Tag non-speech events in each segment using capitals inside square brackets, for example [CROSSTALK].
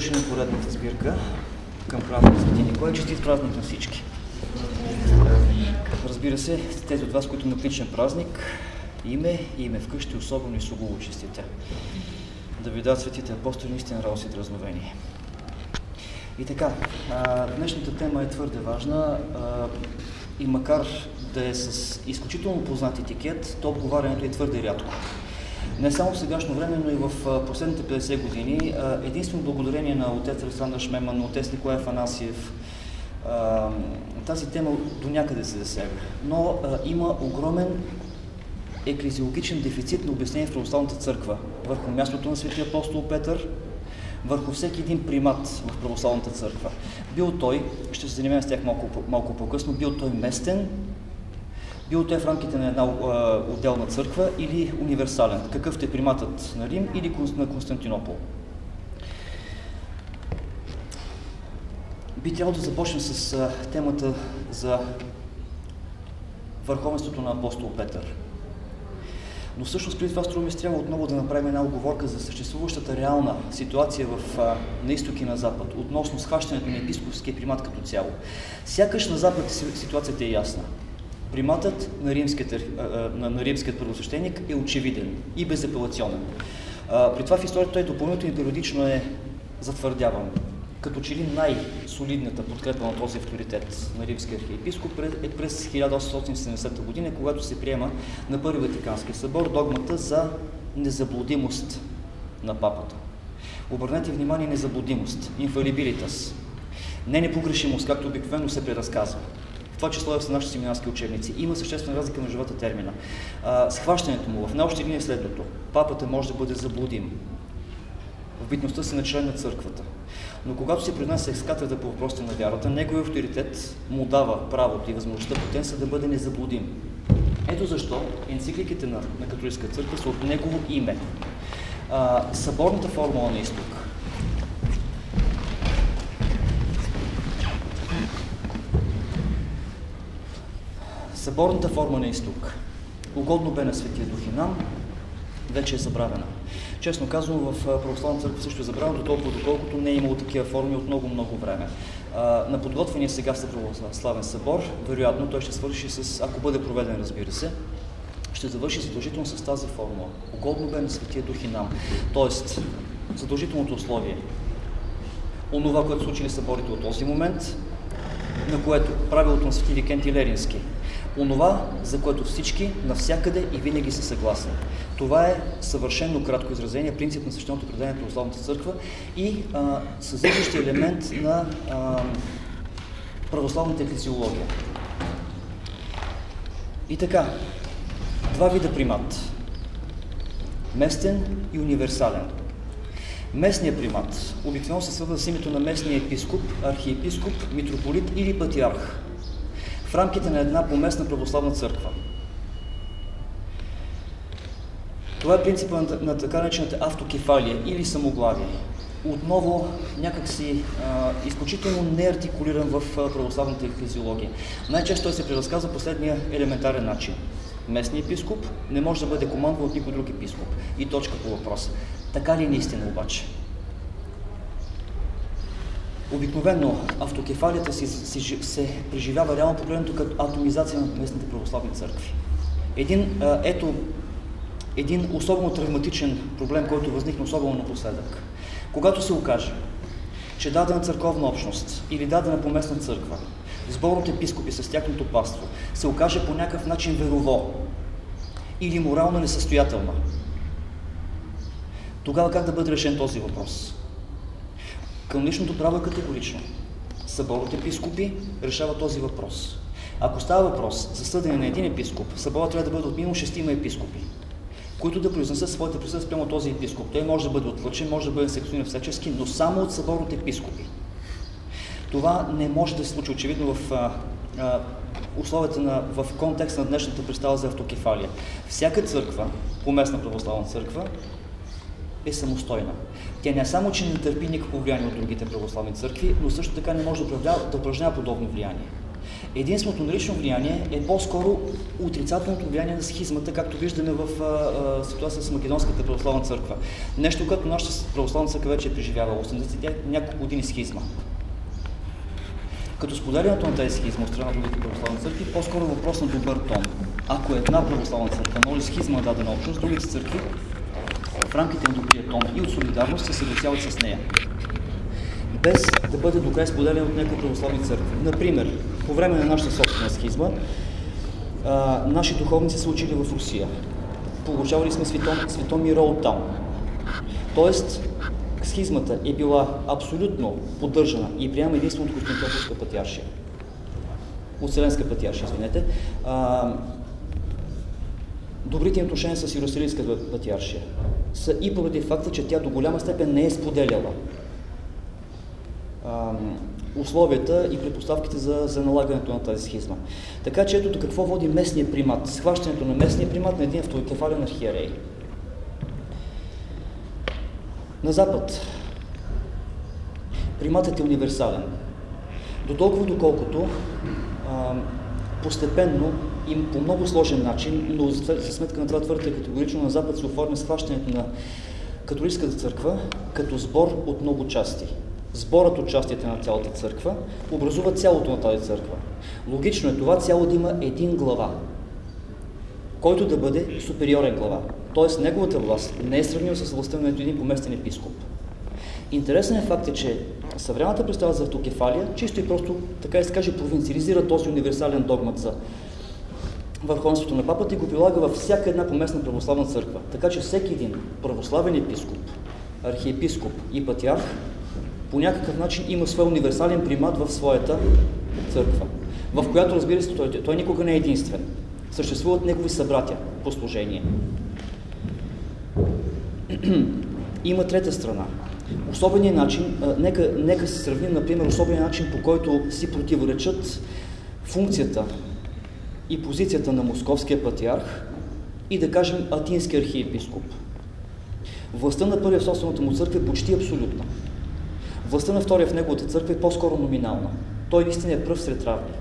Дошли на поредната сбирка към празник Свети Николай. Честит празник на всички. Разбира се, тези от вас, които имат личен празник, име и име вкъщи, особено и сугово честите. Да ви дадат светите апостоли наистина радост и дразновение. И така, днешната тема е твърде важна и макар да е с изключително познат етикет, то отговарянето е твърде рядко не само в сегашно време, но и в последните 50 години. Единствено благодарение на отец Александър Шмеман, отец Николай Афанасиев, тази тема до някъде се засяга. Но има огромен еклезиологичен дефицит на обяснение в православната църква върху мястото на светия апостол Петър, върху всеки един примат в православната църква. Бил той, ще се занимавам с тях малко, малко по-късно, бил той местен бил те в рамките на една а, отделна църква или универсален, какъвто е приматът на Рим или на Константинопол. Би трябвало да започнем с а, темата за върховенството на апостол Петър. Но всъщност преди това струва ми трябва отново да направим една оговорка за съществуващата реална ситуация в, а, на изток и на запад, относно схващането на епископския примат като цяло. Сякаш на запад ситуацията е ясна приматът на на, на римският първосвещеник е очевиден и безапелационен. При това в историята той допълнително и периодично е затвърдяван. Като че ли най-солидната подкрепа на този авторитет на римския архиепископ е през 1870 година, когато се приема на Първи Ватикански събор догмата за незаблудимост на папата. Обърнете внимание незаблудимост, инфалибилитас, не непогрешимост, както обикновено се преразказва това число е в нашите семинарски учебници. Има съществена разлика между двата термина. А, схващането му в научни линия е следното. Папата може да бъде заблудим в битността си на член на църквата. Но когато се принася екскатрата по въпросите на вярата, неговият авторитет му дава правото и възможността потенция да бъде незаблудим. Ето защо енцикликите на, на католическа църква са от негово име. А, съборната формула на изток Съборната форма на изток, угодно бе на Светия Дух и нам, вече е забравена. Честно казано, в Православната църква също е забравено, до толкова доколкото не е имало такива форми от много-много време. на подготвения сега в Православен събор, вероятно той ще свърши с, ако бъде проведен, разбира се, ще завърши задължително с тази формула. Угодно бе на Светия Дух и нам. Тоест, задължителното условие. Онова, което случили съборите от този момент, на което правилото на Свети Викент Лерински онова, за което всички, навсякъде и винаги са съгласни. Това е съвършено кратко изразение, принцип на същественото предание на Православната църква и създържащи елемент на а, православната еклесиология. И така, два вида примат. Местен и универсален. Местният примат обикновено се свързва с името на местния епископ, архиепископ, митрополит или патриарх в рамките на една поместна православна църква. Това е принципа на, на така наречената автокефалия или самоглавие. Отново някакси а, изключително неартикулиран в православната физиология. Най-често се преразказва последния елементарен начин. Местният епископ не може да бъде командван от никой друг епископ. И точка по въпроса. Така ли е наистина обаче? Обикновено автокефалията си, си, се преживява реално погледнато като атомизация на местните православни църкви. Един, ето, един особено травматичен проблем, който възникна особено напоследък. Когато се окаже, че дадена църковна общност или дадена поместна църква, сбор от епископи с тяхното паство, се окаже по някакъв начин верово или морално несъстоятелна, тогава как да бъде решен този въпрос? Каноничното право е категорично. Съборът епископи решава този въпрос. Ако става въпрос за съдене на един епископ, съборът трябва да бъде от минимум шестима епископи, които да произнесат своите присъди спрямо този епископ. Той може да бъде отлъчен, може да бъде секционен всечески, но само от събор от епископи. Това не може да се случи очевидно в а, а, условията на, в контекст на днешната представа за автокефалия. Всяка църква, поместна православна църква, е самостойна. Тя не само, че не търпи никакво влияние от другите православни църкви, но също така не може да упражнява, да упражнява подобно влияние. Единственото налично влияние е по-скоро отрицателното влияние на схизмата, както виждаме в а, а, ситуация с Македонската православна църква. Нещо, което нашата православна църква вече е преживяла. 80 няколко години схизма. Като споделянето на тези схизма от страна на другите православни църкви, по-скоро въпрос на добър тон. Ако една православна църква може схизма на дадена общност, другите църкви в рамките на добрия тон и от солидарност се съгласяват с нея. Без да бъде докрай споделен от някои православни църкви. Например, по време на нашата собствена схизма, а, наши духовници са учили в Русия. Получавали сме светом, светом рол там. Тоест, схизмата е била абсолютно поддържана и приема единствено от Константинополска патиаршия. От Вселенска патиаршия, извинете. А, добрите отношения с Иерусалимската патиаршия са и поради факта, че тя до голяма степен не е споделяла условията и предпоставките за, за налагането на тази схизма. Така че ето до какво води местния примат, схващането на местния примат на един второкефален архиерей. На Запад приматът е универсален. До толкова доколкото а, постепенно и по много сложен начин, но за сметка на това твърде категорично на Запад се оформя схващането на католическата църква като сбор от много части. Сборът от частите на цялата църква образува цялото на тази църква. Логично е това цяло да има един глава, който да бъде супериорен глава. Тоест неговата власт не е сравнима с властта на един поместен епископ. Интересен е факт, че съвременната представа за автокефалия чисто и просто, така да се каже, провинциализира този универсален догмат за върховенството на папата и го прилага във всяка една поместна православна църква. Така че всеки един православен епископ, архиепископ и патриарх по някакъв начин има свой универсален примат в своята църква, в която, разбира се, той, той никога не е единствен. Съществуват негови събратя по служение. [CLEARS THROAT] има трета страна. Особеният начин, нека, нека се сравним, например, особеният начин, по който си противоречат функцията и позицията на московския патриарх и да кажем атинския архиепископ. Властта на първия в собствената му църква е почти абсолютна. Властта на втория в неговата църква е по-скоро номинална. Той наистина е пръв сред равни.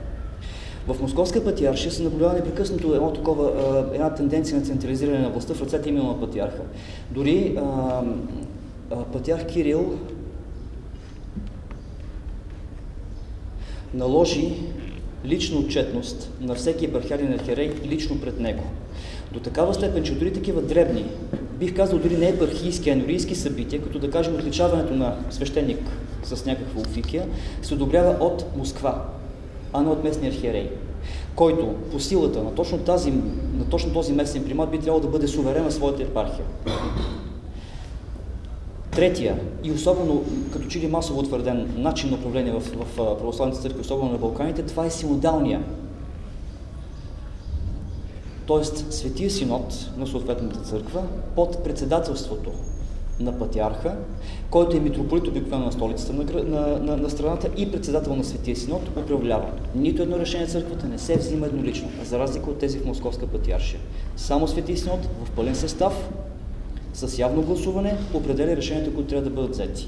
В Московска патриаршия се наблюдава непрекъснато едно такова, една тенденция на централизиране на властта в ръцете именно на патриарха. Дори а, а, патриарх Кирил наложи лична отчетност на всеки епархиален архиерей лично пред него. До такава степен, че дори такива дребни, бих казал дори не епархийски, а норийски събития, като да кажем отличаването на свещеник с някаква офикия, се одобрява от Москва, а не от местния архиерей, който по силата на точно, тази, на точно този местен примат би трябвало да бъде суверен на своята епархия. Третия и особено като че ли масово утвърден начин на управление в, в православните църкви, особено на Балканите, това е синодалния. Тоест Светия синод на съответната църква под председателството на патриарха, който е митрополит обикновено на столицата на, на, на, на страната и председател на Светия Синод, управлява. Нито едно решение църквата не се взима еднолично, за разлика от тези в Московска патриаршия. Само Светия Синод в пълен състав с явно гласуване определя решенията, които трябва да бъдат взети.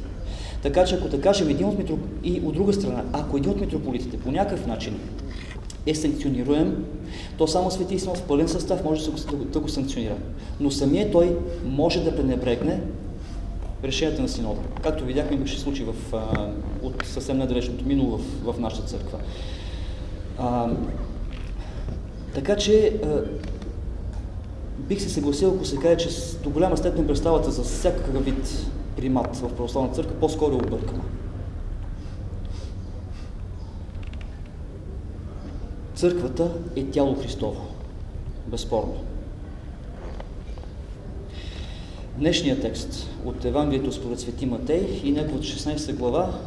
Така че ако да кажем един от митроп... и от друга страна, ако един от митрополитите по някакъв начин е санкционируем, то само Свети Синод в пълен състав може да го, да санкционира. Но самия той може да пренебрегне решенията на синода. Както видяхме, имаше случай в, а, от съвсем недалечното минало в, в нашата църква. А, така че а, бих се съгласил, ако се каже, че до голяма степен представата за всякакъв вид примат в православната църква по-скоро е объркана. Църквата е тяло Христово. Безспорно. Днешният текст от Евангелието според Свети Матей и неговата 16 глава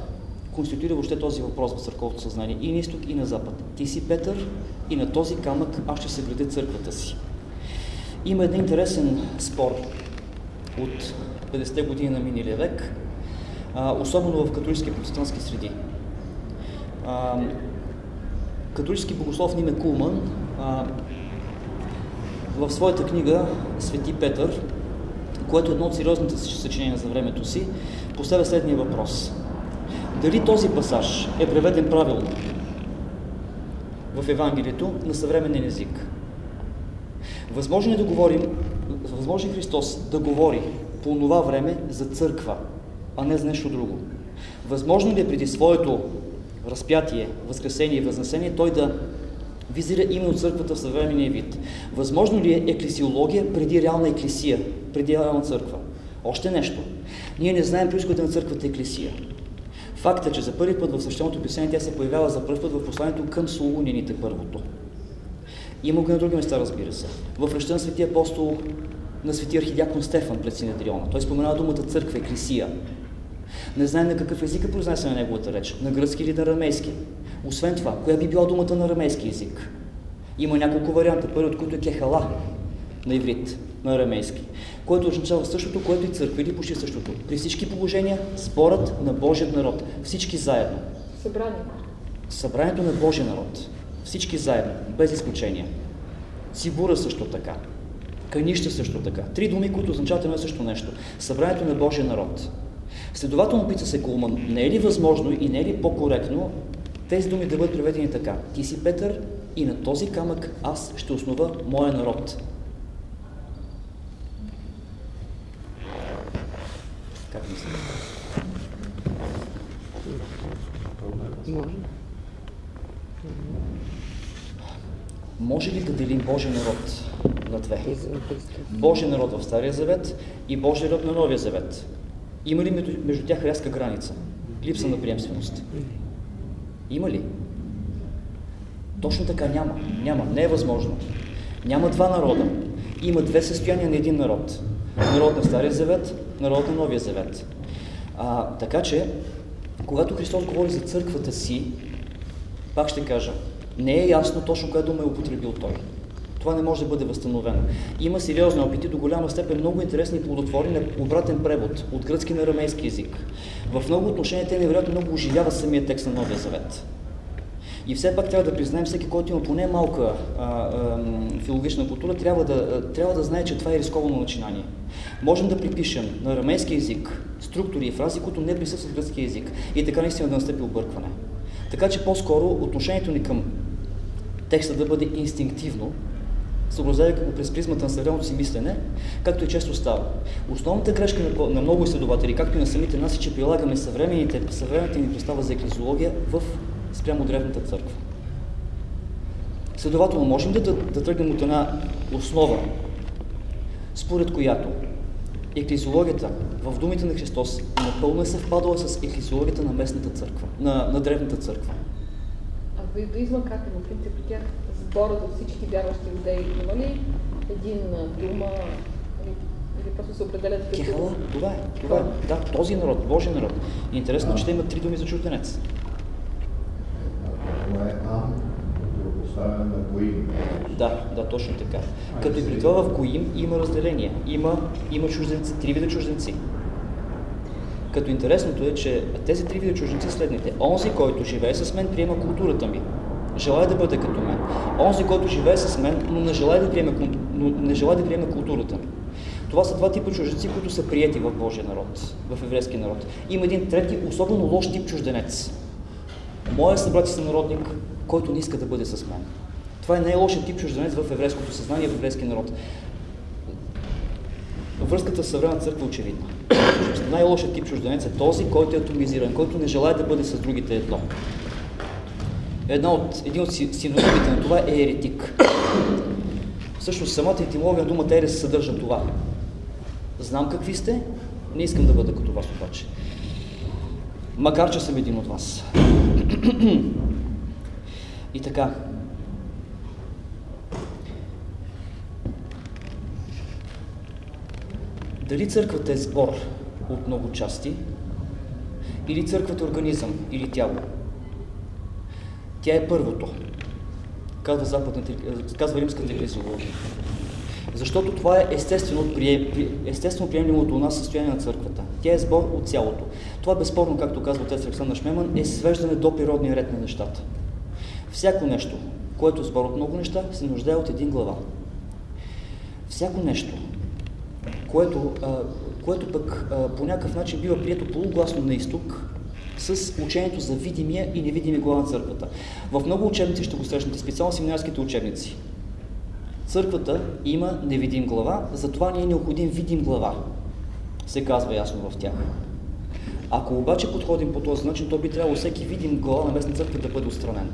конституира въобще този въпрос в църковното съзнание и на изток, и на запад. Ти си Петър и на този камък аз ще съградя църквата си. Има един интересен спор от 50-те години на миналия век, особено в католически и протестантски среди. Католически богослов Ниме Кулман в своята книга Свети Петър, което е едно от сериозните съчинения за времето си, поставя следния въпрос. Дали този пасаж е преведен правилно в Евангелието на съвременен език. Възможно е да говорим, възможно е Христос да говори по това време за църква, а не за нещо друго. Възможно ли е преди своето разпятие, възкресение и възнесение той да визира именно църквата в съвременния вид? Възможно ли е еклесиология преди реална еклесия, преди реална църква? Още нещо. Ние не знаем происхода на църквата еклесия. Факт е, че за първи път в свещеното писание тя се появява за първи път в посланието към Солунините първото. Има го на други места, разбира се. В речта на светия апостол на светия архидиакон Стефан пред Синедриона. Той споменава думата църква, еклесия. Не знаем на какъв език е произнесена неговата реч, на гръцки или на арамейски. Освен това, коя би била думата на арамейски език? Има няколко варианта, първи от които е кехала на иврит, на арамейски, което означава същото, което и църква или почти същото. При всички положения спорът на Божия народ, всички заедно. Събрание. Събранието на Божия народ, всички заедно, без изключение. Сибура също така. Канища също така. Три думи, които означават едно също нещо. Събранието на Божия народ. Следователно пита се Кулман, не е ли възможно и не е ли по-коректно тези думи да бъдат преведени така? Ти си Петър и на този камък аз ще основа моя народ. Как мислите? Може. Може ли да делим Божия народ на две? Христос. Божия народ в Стария Завет и Божия народ на Новия Завет. Има ли между, между тях рязка граница? Липса на приемственост? Има ли? Точно така няма. Няма. Не е възможно. Няма два народа. Има две състояния на един народ. Народ на Стария Завет, народ на Новия Завет. А, така че, когато Христос говори за църквата си, пак ще кажа, не е ясно точно коя дума е употребил той. Това не може да бъде възстановено. Има сериозни опити, до голяма степен много интересни и плодотворни обратен превод от гръцки на арамейски език. В много отношения те невероятно много оживяват самия текст на Новия Завет. И все пак трябва да признаем, всеки, който има поне малка а, а, филологична култура, трябва да, а, трябва да знае, че това е рисковано начинание. Можем да припишем на арамейски език структури и фрази, които не присъстват в гръцки език. И така наистина да настъпи объркване. Така че по-скоро отношението ни към текста да бъде инстинктивно, съобразявайки го през призмата на съвременното си мислене, както и често става. Основната грешка на, на много изследователи, както и на самите нас, е, че прилагаме съвременните, съвременната ни представа за еклезиология в спрямо древната църква. Следователно, можем да, да, да тръгнем от една основа, според която еклезиологията в думите на Христос напълно е съвпадала с еклезиологията на местната църква, на, на древната църква. А в иудаизма как е? На принцип при тях сборът от всички вярващи юдеи има ли един а, дума или, или просто се определят като... Кехала, това е, това е. Да, този народ, Божия народ. Интересно, е, че те имат три думи за чужденец. Това е Ам, противопоставяне на Гоим. Да, да, точно така. Като и при това в Гоим има разделение. Има, има чужденци, три вида чужденци. Като интересното е, че тези три вида чужденци следните. Онзи, който живее с мен, приема културата ми. Желая да бъде като мен. Онзи, който живее с мен, но не желая да приеме, кул- но не желая да приеме културата ми. Това са два типа чужденци, които са приети в Божия народ, в еврейския народ. Има един трети, особено лош тип чужденец. Моя събрат и сънародник, който не иска да бъде с мен. Това е най-лошият тип чужденец в еврейското съзнание, в еврейския народ. Връзката с съвременната църква е очевидна. Най-лошият тип чужденец е този, който е атомизиран, който не желая да бъде с другите едно. Една от, един от си- синонимите на това е еретик. Всъщност самата етимология на думата ерес съдържа това. Знам какви сте, не искам да бъда като вас обаче. Макар, че съм един от вас. [CLEARS THROAT] И така. Дали църквата е сбор от много части, или църквата е организъм, или тяло? Тя е първото, казва, западната, казва римската еклезиология. Защото това е естествено, прием, естествено приемливото у нас състояние на църквата. Тя е сбор от цялото. Това безспорно, както казва отец Александър Шмеман, е свеждане до природния ред на нещата. Всяко нещо, което е сбор от много неща, се нуждае от един глава. Всяко нещо, което, което пък по някакъв начин бива прието полугласно на изток, с учението за видимия и невидимия глава на църквата. В много учебници ще го срещнете, специално семинарските учебници. Църквата има невидим глава, затова ни е необходим видим глава, се казва ясно в тях. Ако обаче подходим по този начин, то би трябвало всеки видим глава на местна църква да бъде отстранен.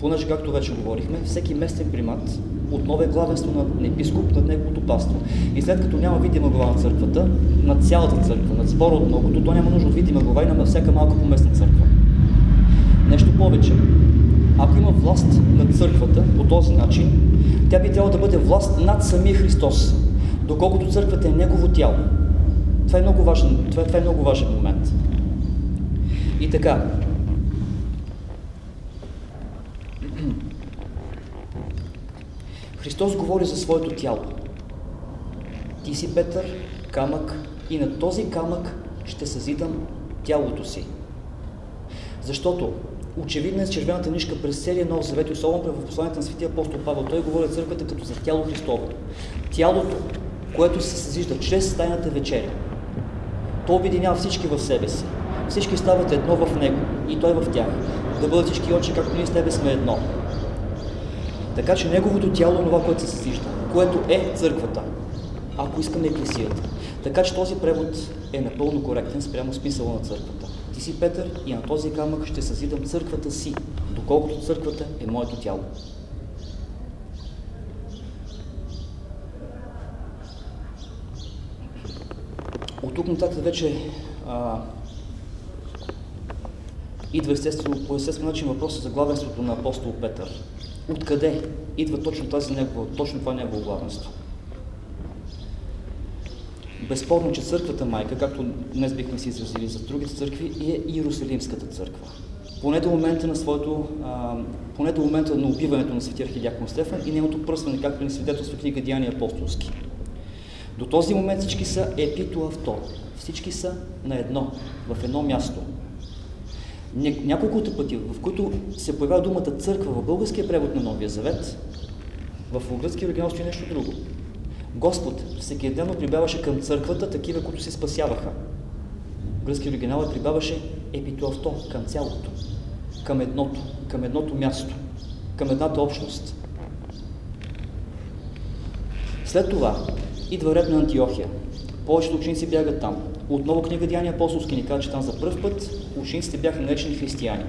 Понеже, както вече говорихме, всеки местен примат отново е главенство на епископ над неговото паство. И след като няма видима глава на църквата, на цялата църква, над сбора от многото, то няма нужда от видима глава и на всяка малка поместна църква. Нещо повече. Ако има власт над църквата по този начин, тя би трябвало да бъде власт над самия Христос, доколкото църквата е Негово тяло. Това е много важен, това, това е много важен момент. И така, Христос говори за своето тяло. Ти си Петър, камък, и на този камък ще съзидам тялото си. Защото очевидна е червената нишка през целия Нов Завет, особено в посланието на Светия апостол Павел. Той говори църквата като за тяло Христово. Тялото, което се съзижда чрез тайната вечеря. То обединява всички в себе си. Всички стават едно в Него и Той в тях. Да бъдат всички очи, както ние с Тебе сме едно. Така че Неговото тяло е това, което се съзижда, което е църквата, ако искаме еклесията. Така че този превод е напълно коректен спрямо смисъла на църквата. Ти си Петър и на този камък ще съзидам църквата си, доколкото църквата е моето тяло. От тук нататък вече а, идва естествено, по естествен начин въпроса за главенството на апостол Петър. Откъде идва точно, тази негова, точно това негово главенство? Безспорно, че църквата майка, както днес бихме си изразили за другите църкви, е Иерусалимската църква. Поне до момента на своето, а, поне до момента на убиването на светия архидиакон Стефан и нейното пръсване, както ни свидетелства книга Деяния апостолски. До този момент всички са епито авто. Всички са на едно, в едно място. Няколкото пъти, в които се появява думата църква в българския превод на Новия Завет, в гръцки оригинал стои нещо друго. Господ всеки ден прибавяше към църквата такива, които се спасяваха. Гръцки оригинал е прибавяше епитуавто, към цялото, към едното, към едното място, към едната общност. След това идва ред на Антиохия. Повечето ученици бягат там. Отново книга Деяния апостолски ни казва, че там за първ път учениците бяха наречени християни.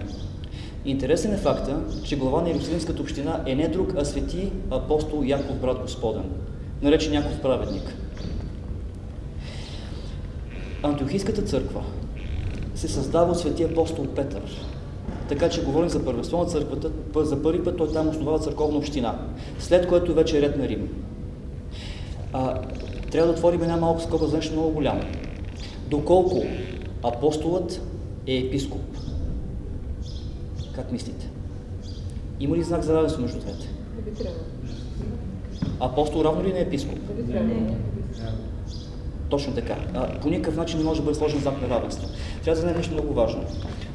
Интересен е факта, че глава на Иерусалимската община е не друг, а свети апостол Яков, брат Господен, наречен Яков праведник. Антиохийската църква се създава от свети апостол Петър. Така че говорим за първенство на църквата. За първи път той там основава църковна община, след което вече е ред на Рим. А, трябва да отворим една малко скоба за много голямо. Доколко апостолът е епископ? Как мислите? Има ли знак за равенство между двете? Апостол равно ли е епископ? Точно така. А, по никакъв начин не може да бъде сложен знак на равенство. Трябва да знаем нещо много важно.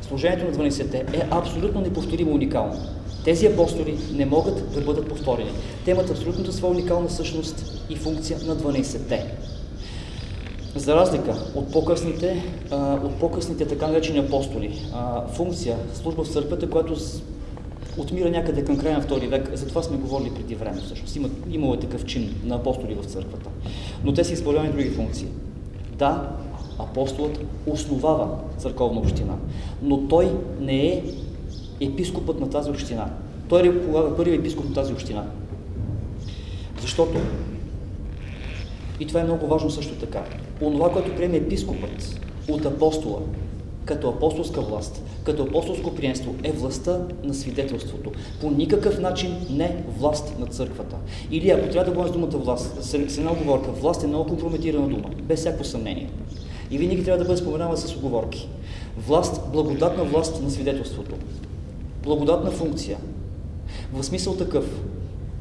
Служението на 12-те е абсолютно неповторимо уникално. Тези апостоли не могат да бъдат повторени. Те имат абсолютната своя уникална същност и функция на 12-те. За разлика от по-късните, от по-късните така наречени апостоли, функция, служба в църквата, която отмира някъде към края на втори век, за това сме говорили преди време всъщност. Има, имало е такъв чин на апостоли в църквата. Но те са изпълнявани други функции. Да, апостолът основава църковна община, но той не е епископът на тази община. Той е първият епископ на тази община. Защото, и това е много важно също така, онова, което приеме епископът от апостола, като апостолска власт, като апостолско приемство, е властта на свидетелството. По никакъв начин не власт на църквата. Или ако трябва да говорим с думата власт, с една оговорка, власт е много компрометирана дума, без всяко съмнение. И винаги трябва да бъде споменава с оговорки. Власт, благодатна власт на свидетелството. Благодатна функция. В смисъл такъв,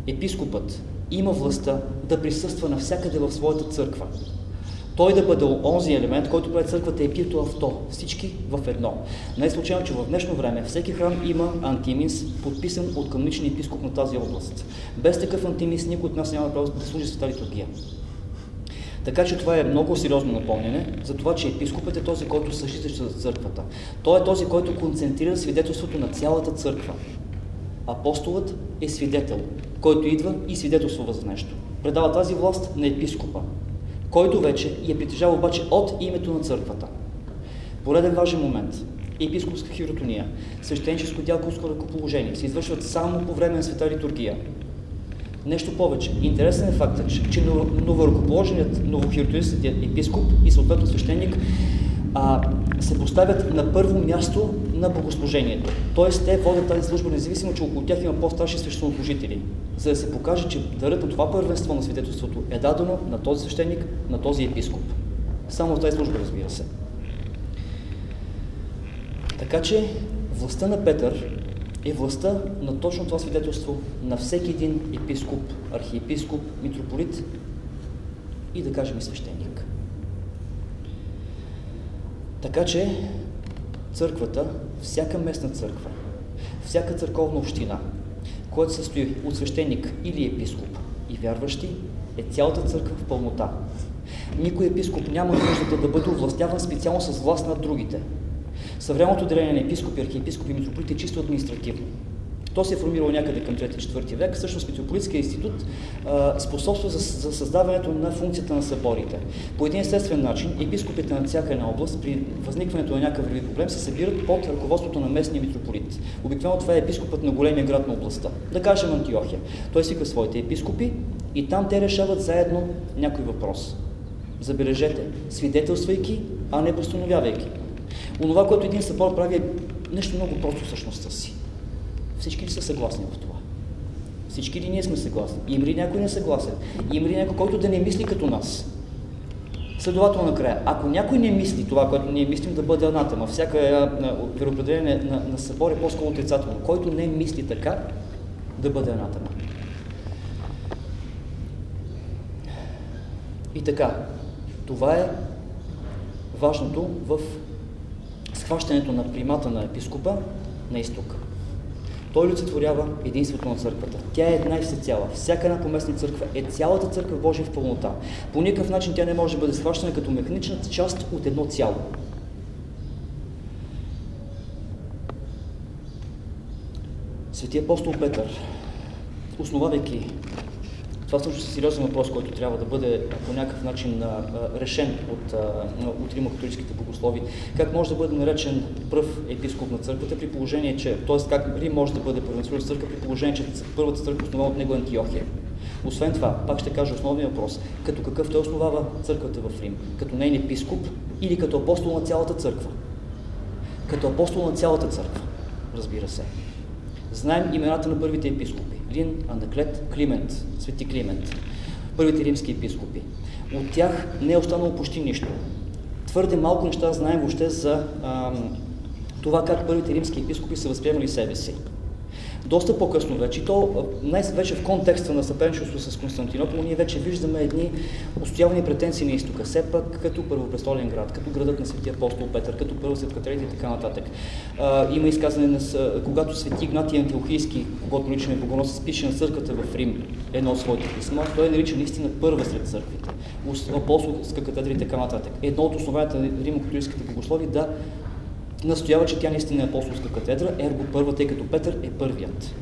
епископът има властта да присъства навсякъде в своята църква. Той да бъде онзи елемент, който прави църквата епито авто. Всички в едно. Не е случайно, че в днешно време всеки храм има антимис, подписан от каноничен епископ на тази област. Без такъв антимис никой от нас няма право да служи света литургия. Така че това е много сериозно напомняне за това, че епископът е този, който съжителства за църквата. Той е този, който концентрира свидетелството на цялата църква. Апостолът е свидетел, който идва и свидетелствува за нещо. Предава тази власт на епископа, който вече я притежава обаче от името на църквата. Пореден важен момент. Епископска хиротония, свещеническо дялковско ръкоположение се извършват само по време на света литургия. Нещо повече. Интересен е фактът, че новоръкоположеният новохиротонистът епископ и съответно свещеник а, се поставят на първо място на богослужението. Тоест те водят тази служба независимо, че около тях има по-старши свещенослужители, за да се покаже, че дарът на това първенство на свидетелството е дадено на този свещеник, на този епископ. Само в тази служба, разбира се. Така че властта на Петър е властта на точно това свидетелство на всеки един епископ, архиепископ, митрополит и да кажем и свещеник. Така че църквата, всяка местна църква, всяка църковна община, която се състои от свещеник или епископ и вярващи, е цялата църква в пълнота. Никой епископ няма нуждата да бъде овластяван специално с власт над другите. Съвременното деление на епископи, архиепископи и митрополити е чисто административно. То се е формирало някъде към 3-4 век. Всъщност Митрополитския институт а, способства за, за създаването на функцията на съборите. По един естествен начин, епископите на всяка една област при възникването на някакъв проблем се събират под ръководството на местния митрополит. Обикновено това е епископът на големия град на областта. Да кажем Антиохия. Той свика своите епископи и там те решават заедно някой въпрос. Забележете, свидетелствайки, а не постановявайки. Онова, което един събор прави е нещо много просто в същността си. Всички ли са съгласни в това? Всички ли ние сме съгласни? Има ли някой не съгласен? Има ли някой, който да не мисли като нас? Следователно накрая, ако някой не мисли това, което ние мислим да бъде анатема, всяка вероопределение на, на събор е по-скоро отрицателно. Който не мисли така, да бъде анатема. И така, това е важното в схващането на примата на епископа на изток. Той олицетворява единството на църквата. Тя е една и цяла. Всяка една поместна църква е цялата църква Божия в пълнота. По никакъв начин тя не може да бъде схващана като механична част от едно цяло. Свети апостол Петър, основавайки това също е сериозен въпрос, който трябва да бъде по някакъв начин решен от, от римокатолическите богослови. Как може да бъде наречен пръв епископ на църквата при положение, че, т.е. как Рим може да бъде първенствен църква при положение, че първата църква основа от него е Антиохия. Освен това, пак ще кажа основния въпрос, като какъв той основава църквата в Рим? Като нейн епископ или като апостол на цялата църква? Като апостол на цялата църква, разбира се. Знаем имената на първите епископи. Лин, Анаклет, Климент, Свети Климент. Първите римски епископи. От тях не е останало почти нищо. Твърде малко неща знаем въобще за ам, това как първите римски епископи са възприемали себе си доста по-късно вече, и то най-вече в контекста на съперничество с Константинопол, ние вече виждаме едни устоявани претенции на изтока, все пак като първопрестолен град, като градът на светия апостол Петър, като първо след катерите и така нататък. А, има изказане, на, когато свети Игнатий Антиохийски, когато наричаме богоносец, пише на църквата в Рим едно от своите писма, той нарича наистина първа сред църквите, апостолска катедра и така нататък. Едно от основанията на римо-католическите богослови да настоява, че тя наистина е апостолска катедра, ерго първа, тъй като Петър е първият.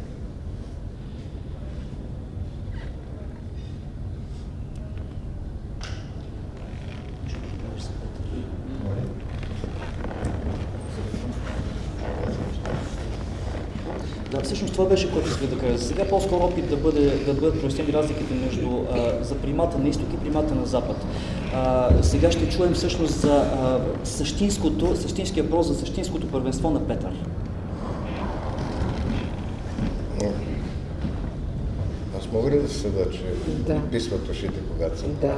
Да, всъщност това беше, което исках да кажа. Сега по-скоро опит да, бъде, да бъдат прояснени разликите между а, за примата на изток и примата на запад. А, сега ще чуем всъщност за а, същинското, същинския въпрос за същинското първенство на Петър. Аз мога ли да се седа, че да. писват ушите, когато съм? Да.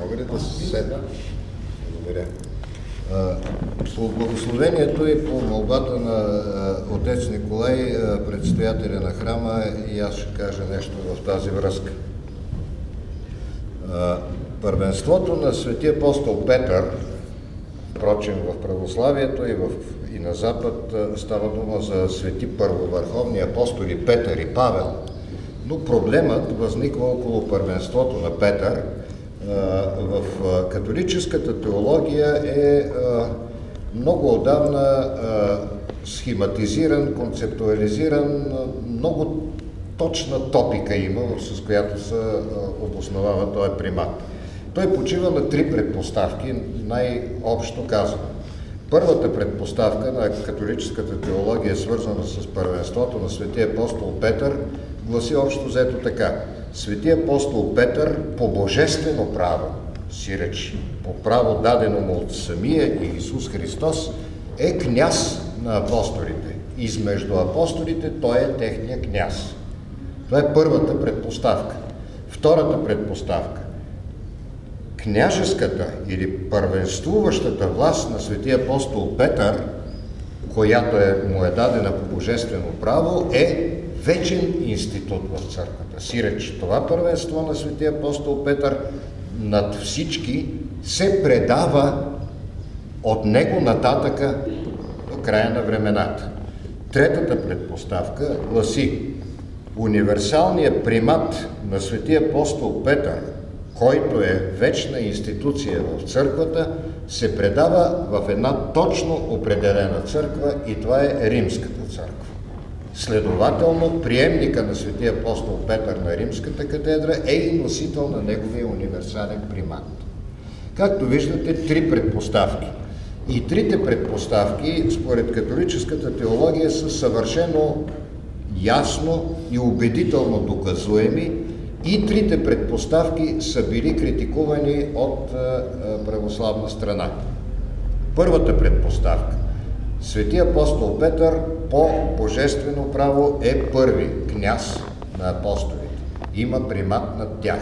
Мога ли да се седа? Благодаря. По благословението и по молбата на отец Николай, предстоятеля на храма, и аз ще кажа нещо в тази връзка. Първенството на светия апостол Петър, впрочем в православието и, в, и на Запад става дума за свети първовърховни апостоли Петър и Павел, но проблемът възниква около първенството на Петър, в католическата теология е много отдавна схематизиран, концептуализиран, много точна топика има, с която се обосновава този примат. Той почива на три предпоставки, най-общо казано. Първата предпоставка на католическата теология, свързана с първенството на светия апостол Петър, гласи общо взето така. Светия апостол Петър по божествено право, си реч, по право дадено му от самия Иисус Христос, е княз на апостолите. Измежду апостолите той е техния княз. Това е първата предпоставка. Втората предпоставка. Княжеската или първенствуващата власт на светия апостол Петър, която е, му е дадена по божествено право, е вечен институт в църквата. Сиреч, това първенство на светия апостол Петър над всички се предава от него нататъка до края на времената. Третата предпоставка гласи универсалният примат на светия апостол Петър, който е вечна институция в църквата, се предава в една точно определена църква и това е Римската църква. Следователно, приемника на светия апостол Петър на Римската катедра е и носител на неговия универсален примат. Както виждате, три предпоставки. И трите предпоставки, според католическата теология, са съвършено ясно и убедително доказуеми и трите предпоставки са били критикувани от православна страна. Първата предпоставка. Светия апостол Петър по божествено право е първи княз на апостолите. Има примат над тях.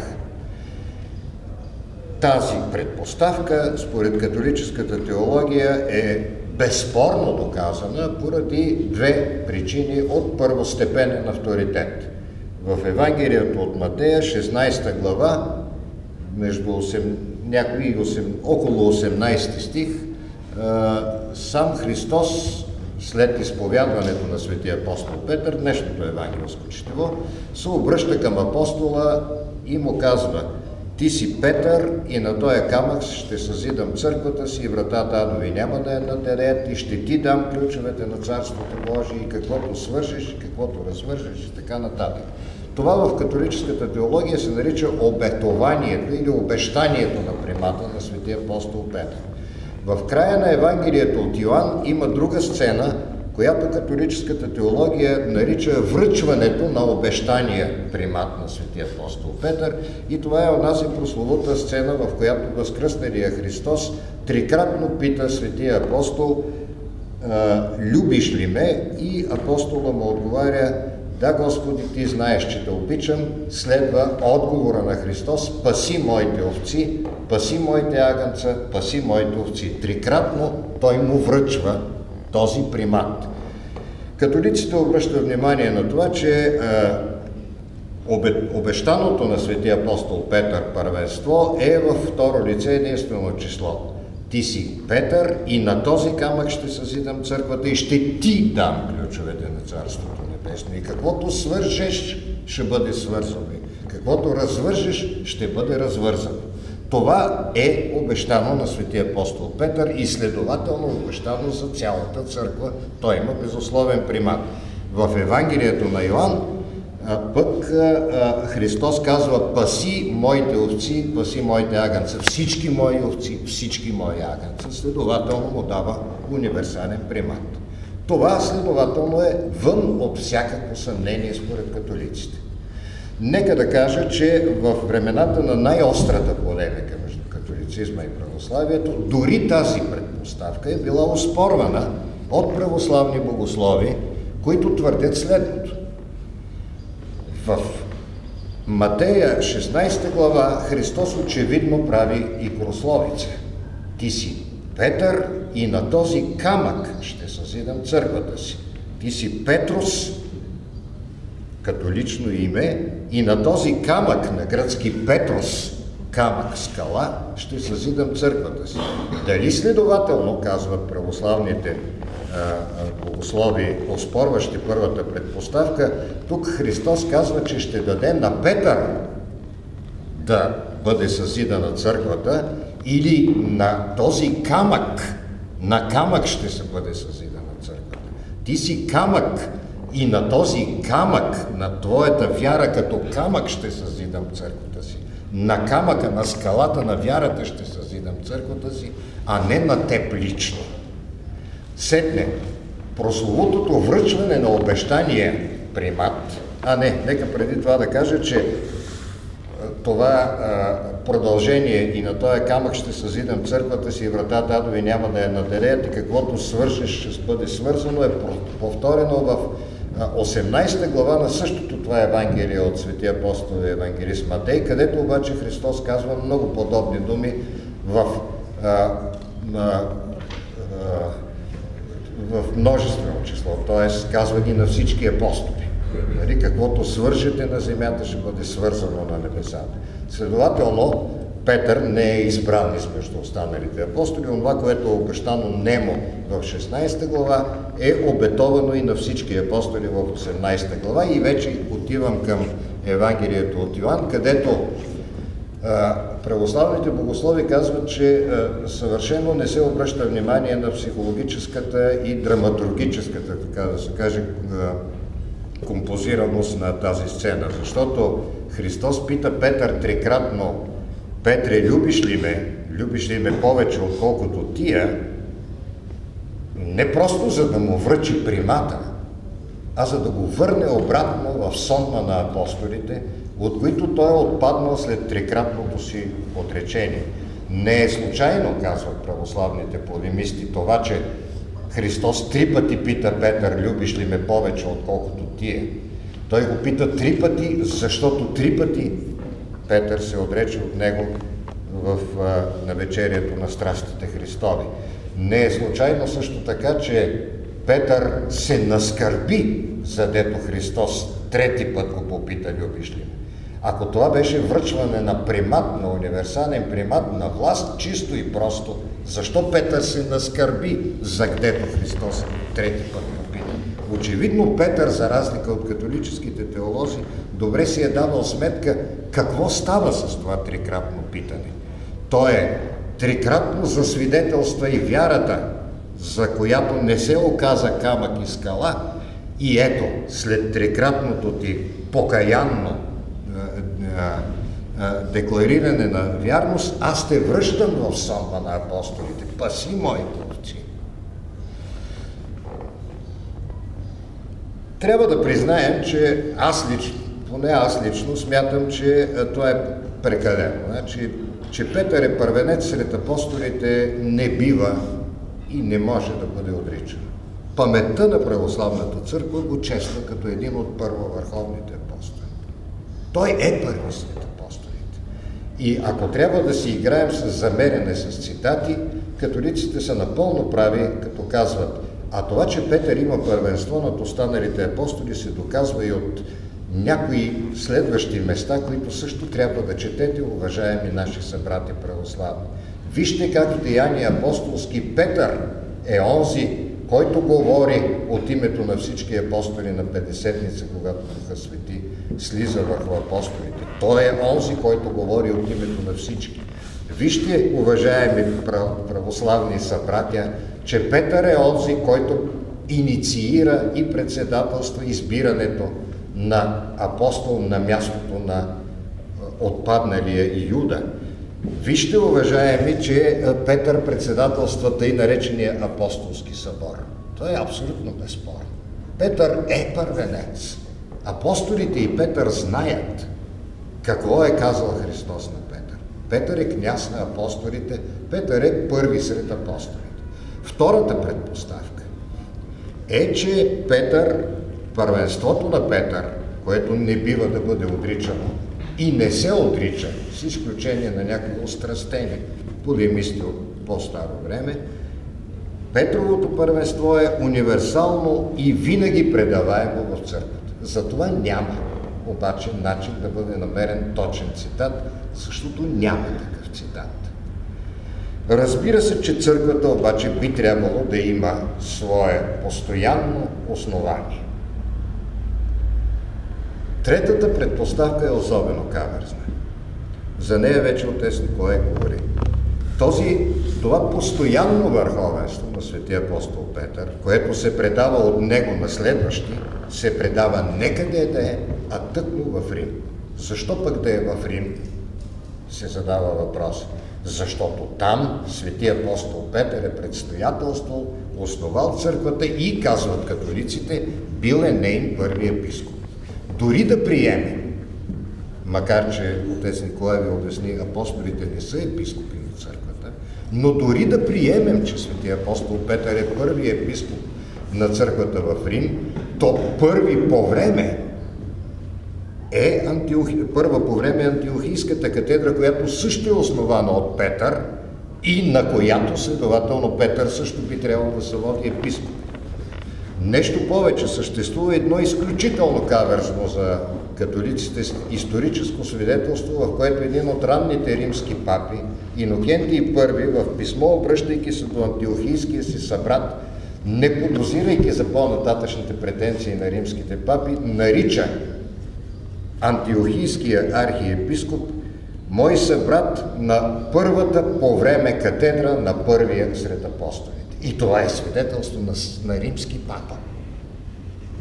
Тази предпоставка, според католическата теология, е безспорно доказана поради две причини от първостепенен авторитет. В Евангелието от Матея, 16 глава, между 8, някои 8, около 18 стих, сам Христос след изповядването на светия апостол Петър, днешното евангелско четиво, се обръща към апостола и му казва Ти си Петър и на този камък ще съзидам църквата си и вратата адови няма да е надерет и ще ти дам ключовете на Царството Божие и каквото свършиш, каквото развържеш и така нататък. Това в католическата теология се нарича обетованието или обещанието на примата на светия апостол Петър. В края на Евангелието от Йоанн има друга сцена, която католическата теология нарича връчването на обещания примат на светия апостол Петър. И това е онази прословута сцена, в която възкръсналия Христос трикратно пита светия апостол любиш ли ме? И апостола му отговаря да, Господи, Ти знаеш, че те обичам, следва отговора на Христос, паси моите овци, паси моите агънца, паси моите овци. Трикратно Той му връчва този примат. Католиците обръщат внимание на това, че обещаното на светия апостол Петър първенство е във второ лице единствено число. Ти си Петър и на този камък ще съзидам църквата и ще ти дам ключовете на царството небесно. И каквото свържеш, ще бъде свързано. Каквото развържеш, ще бъде развързано. Това е обещано на светия апостол Петър и следователно обещано за цялата църква. Той има безусловен примат. В Евангелието на Йоанн пък Христос казва паси моите овци, паси моите агънца. Всички мои овци, всички мои агънца. Следователно му дава универсален примат. Това следователно е вън от всякакво съмнение според католиците. Нека да кажа, че в времената на най-острата полемика между католицизма и православието, дори тази предпоставка е била оспорвана от православни богослови, които твърдят следното. В Матея 16 глава Христос очевидно прави и прословица. Ти си Петър и на този камък ще съзидам църквата си. Ти си Петрос, католично име, и на този камък на гръцки Петрос, камък, скала, ще съзидам църквата си. Дали следователно, казват православните богослови, оспорващи първата предпоставка, тук Христос казва, че ще даде на Петър да бъде съзидана църквата или на този камък, на камък ще се бъде съзидана църквата. Ти си камък и на този камък, на твоята вяра като камък ще съзидам църквата си. На камъка, на скалата на вярата ще съзидам църквата си, а не на теб лично. Сетне, прословутото връчване на обещание примат, а не, нека преди това да кажа, че това а, продължение и на този камък ще съзидам църквата си и вратата адови няма да я наделеят и каквото свършиш ще бъде свързано е повторено в 18 глава на същото това Евангелие от Светия апостол и евангелист Матей, където обаче Христос казва много подобни думи в, а, а, в множествено число, т.е. казва ги на всички апостоли. Нали, каквото свържете на земята ще бъде свързано на небесата. Следователно, Петър не е избран измежду останалите апостоли. Това, което е обещано Немо в 16 глава, е обетовано и на всички апостоли в 18 глава. И вече отивам към Евангелието от Иван, където православните богослови казват, че съвършено не се обръща внимание на психологическата и драматургическата, така да се каже, композираност на тази сцена. Защото Христос пита Петър трикратно Петре, любиш ли ме? Любиш ли ме повече, отколкото тия? Не просто за да му връчи примата, а за да го върне обратно в сонма на апостолите, от които той е отпаднал след трикратното си отречение. Не е случайно, казват православните полемисти, това, че Христос три пъти пита Петър, любиш ли ме повече, отколкото тие. Той го пита три пъти, защото три пъти Петър се отрече от него в навечерието на страстите Христови. Не е случайно също така, че Петър се наскърби, задето Христос трети път го попита, любиш ли Ако това беше връчване на примат, на универсален примат, на власт, чисто и просто, защо Петър се наскърби, загдето Христос трети път попита? Очевидно Петър, за разлика от католическите теолози, добре си е давал сметка какво става с това трикратно питане. То е трикратно засвидетелства и вярата, за която не се оказа камък и скала, и ето, след трикратното ти покаянно деклариране на вярност, аз те връщам в сонма на апостолите. Паси моите овци. Трябва да признаем, че аз лично, поне аз лично, смятам, че това е прекалено. Значи, че Петър е първенец сред апостолите не бива и не може да бъде отричан. Паметта на православната църква го чества като един от първовърховните апостоли. Той е първи сред апостолите. И ако трябва да си играем с замерене с цитати, католиците са напълно прави, като казват а това, че Петър има първенство над останалите апостоли, се доказва и от някои следващи места, които също трябва да четете, уважаеми наши събрати православни. Вижте как Деяния апостолски Петър е онзи, който говори от името на всички апостоли на Петдесетница, когато Духа Свети слиза върху апостолите. Той е онзи, който говори от името на всички. Вижте, уважаеми православни събратя, че Петър е онзи, който инициира и председателства избирането на апостол на мястото на отпадналия Юда. Вижте, уважаеми, че Петър председателства тъй наречения апостолски събор. Това е абсолютно безспорно. Петър е първенец. Апостолите и Петър знаят какво е казал Христос на Петър. Петър е княз на апостолите, Петър е първи сред апостолите. Втората предпоставка е, че Петър, първенството на Петър, което не бива да бъде отричано и не се отрича, с изключение на някои острастени полемисти от по-старо време, Петровото първенство е универсално и винаги предаваемо в църквата. Затова няма обаче начин да бъде намерен точен цитат, защото няма такъв цитат. Разбира се, че църквата обаче би трябвало да има свое постоянно основание. Третата предпоставка е особено каверзна. За нея вече отец Николай говори. Този, това постоянно върховенство на светия апостол Петър, което се предава от него на следващи, се предава не къде да е, а тъкно в Рим. Защо пък да е в Рим? Се задава въпрос. Защото там светия апостол Петър е предстоятелство, основал църквата и, казват католиците, бил е нейн първи епископ. Дори да приеме, макар че отец Николай ви обясни, апостолите не са епископи на църквата, но дори да приемем, че светия апостол Петър е първи епископ на църквата в Рим, то първи по време е антиохи... първа по време антиохийската катедра, която също е основана от Петър и на която следователно Петър също би трябвало да се води епископ. Нещо повече, съществува едно изключително каверзно за католиците историческо свидетелство, в което един от ранните римски папи, Инокентий I, в писмо, обръщайки се до антиохийския си събрат, не подозирайки за по-нататъчните претенции на римските папи, нарича антиохийския архиепископ мой събрат на първата по време катедра на първия сред апостолите. И това е свидетелство на, на римски папа.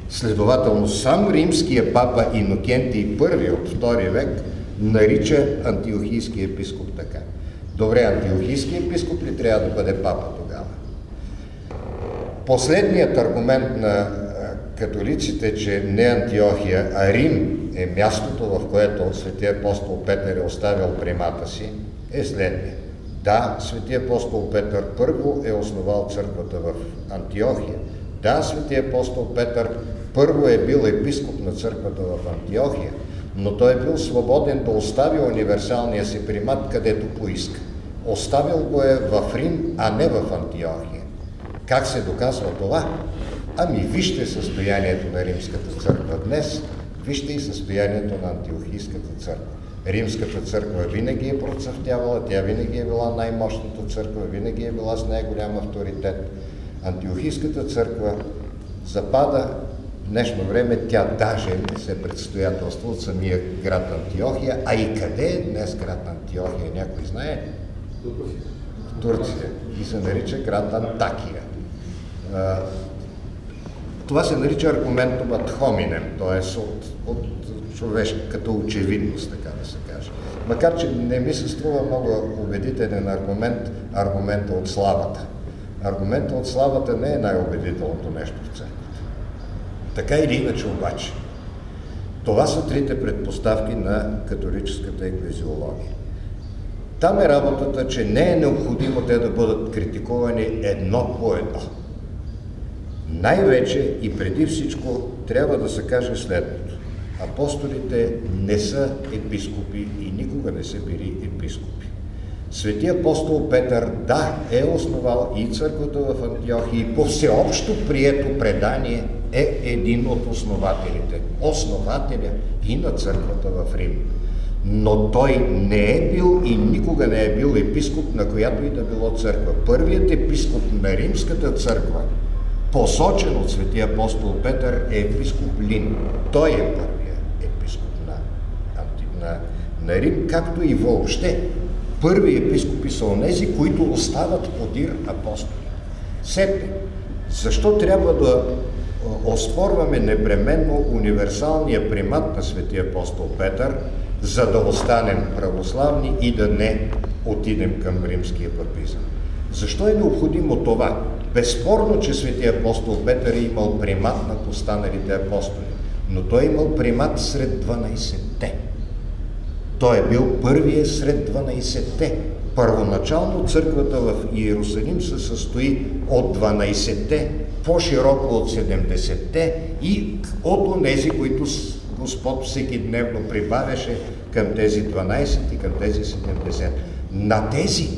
Следователно, сам римския папа Инокентий I от втори век нарича антиохийския епископ така. Добре, антиохийски епископ ли трябва да бъде папа тогава? Последният аргумент на католиците, че не Антиохия, а Рим е мястото, в което светия апостол Петър е оставил примата си, е следния. Да, светия апостол Петър първо е основал църквата в Антиохия. Да, светия апостол Петър първо е бил епископ на църквата в Антиохия, но той е бил свободен да остави универсалния си примат където поиска. Оставил го е в Рим, а не в Антиохия. Как се доказва това? Ами вижте състоянието на Римската църква днес, вижте и състоянието на Антиохийската църква. Римската църква винаги е процъфтявала, тя винаги е била най-мощната църква, винаги е била с най-голям авторитет. Антиохийската църква запада в днешно време, тя даже не се предстоятелства от самия град Антиохия. А и къде е днес град Антиохия? Някой знае? В Турция. И се нарича град Антакия. Това се нарича аргументум ad hominem, т.е. от, от човешката очевидност, така да се каже. Макар, че не ми се струва много убедителен аргумент, аргумента от славата. Аргумента от славата не е най-убедителното нещо в църквата. Така или иначе обаче, това са трите предпоставки на католическата еклезиология. Там е работата, че не е необходимо те да бъдат критикувани едно по едно. Най-вече и преди всичко трябва да се каже следното. Апостолите не са епископи и никога не са били епископи. Свети апостол Петър, да, е основал и църквата в Антиохия и по всеобщо прието предание е един от основателите. Основателя и на църквата в Рим. Но той не е бил и никога не е бил епископ на която и да било църква. Първият епископ на Римската църква – посочен от светия апостол Петър е епископ Лин. Той е на, на, на Рим, както и въобще. Първи епископи са онези, които остават подир апостоли. Сетне, защо трябва да оспорваме непременно универсалния примат на светия апостол Петър, за да останем православни и да не отидем към римския папизъм? Защо е необходимо това? Безспорно, че светия апостол Петър е имал примат над останалите апостоли, но той е имал примат сред 12-те. Той е бил първия сред 12-те. Първоначално църквата в Иерусалим се състои от 12-те, по-широко от 70-те и от онези, които Господ всеки дневно прибавяше към тези 12 и към тези 70. На тези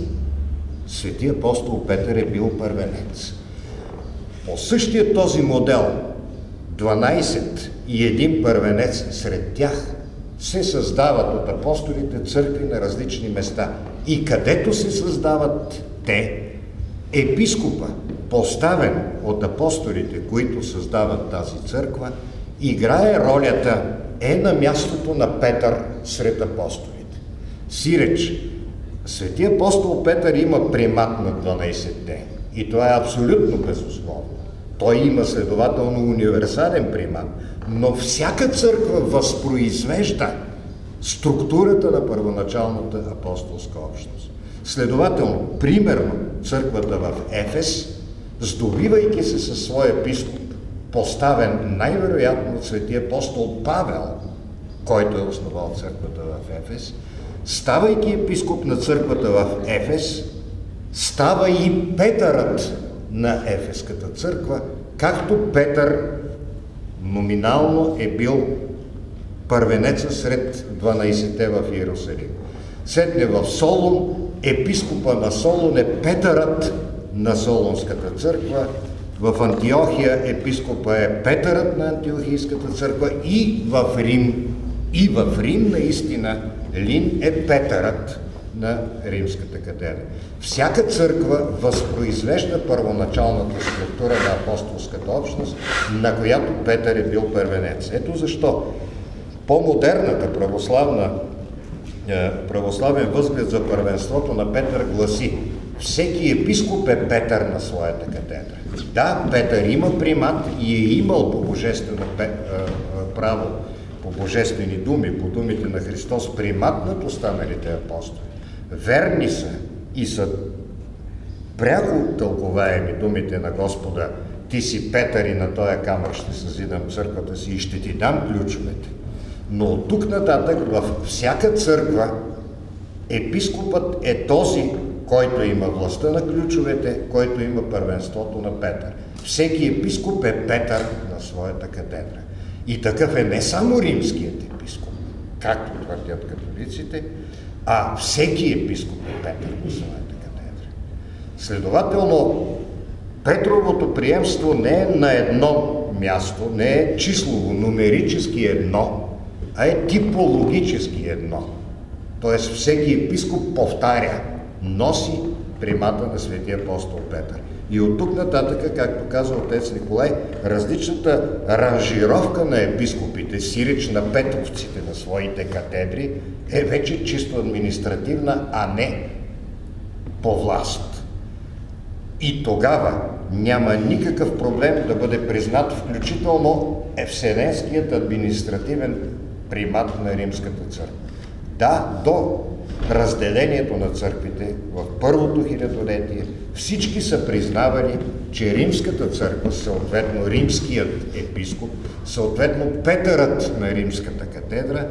Свети апостол Петър е бил първенец. По същия този модел, 12 и един първенец сред тях, се създават от апостолите църкви на различни места. И където се създават те, епископа, поставен от апостолите, които създават тази църква, играе ролята, е на мястото на Петър сред апостолите. Сиреч, Светия апостол Петър има примат на 12-те и това е абсолютно безусловно. Той има следователно универсален примат, но всяка църква възпроизвежда структурата на първоначалната апостолска общност. Следователно, примерно, църквата в Ефес, здобивайки се със своя епископ, поставен най-вероятно от светия апостол Павел, който е основал църквата в Ефес, ставайки епископ на църквата в Ефес, става и Петърът на Ефеската църква, както Петър номинално е бил първенеца сред 12-те в Иерусалим. Сетне в Солун, епископа на Солун е Петърът на Солунската църква, в Антиохия епископа е Петърът на Антиохийската църква. И в Рим, и в Рим наистина Лин е Петърът на Римската катедра. Всяка църква възпроизвежда първоначалната структура на апостолската общност, на която Петър е бил първенец. Ето защо по-модерната православна, е, православен възглед за първенството на Петър гласи всеки епископ е Петър на своята катедра. Да, Петър има примат и е имал по божествено е, е, право, по божествени думи, по думите на Христос, примат над останалите апостоли. Верни са и са пряко тълковаеми думите на Господа ти си Петър и на този камък ще съзидам църквата си и ще ти дам ключовете. Но от тук нататък във всяка църква епископът е този, който има властта на ключовете, който има първенството на Петър. Всеки епископ е Петър на своята катедра. И такъв е не само римският епископ, както твърдят католиците, а всеки епископ е Петър на своята катедра. Следователно, Петровото приемство не е на едно място, не е числово, нумерически едно, а е типологически едно. Тоест всеки епископ повтаря, носи примата на светия апостол Петър. И от тук нататък, както каза отец Николай, различната ранжировка на епископите, сирич на петровците на своите катедри, е вече чисто административна, а не по власт. И тогава няма никакъв проблем да бъде признат включително Вселенският административен примат на Римската църква. Да, до разделението на църквите в първото хилядолетие всички са признавали, че Римската църква, съответно римският епископ, съответно Петърът на Римската катедра,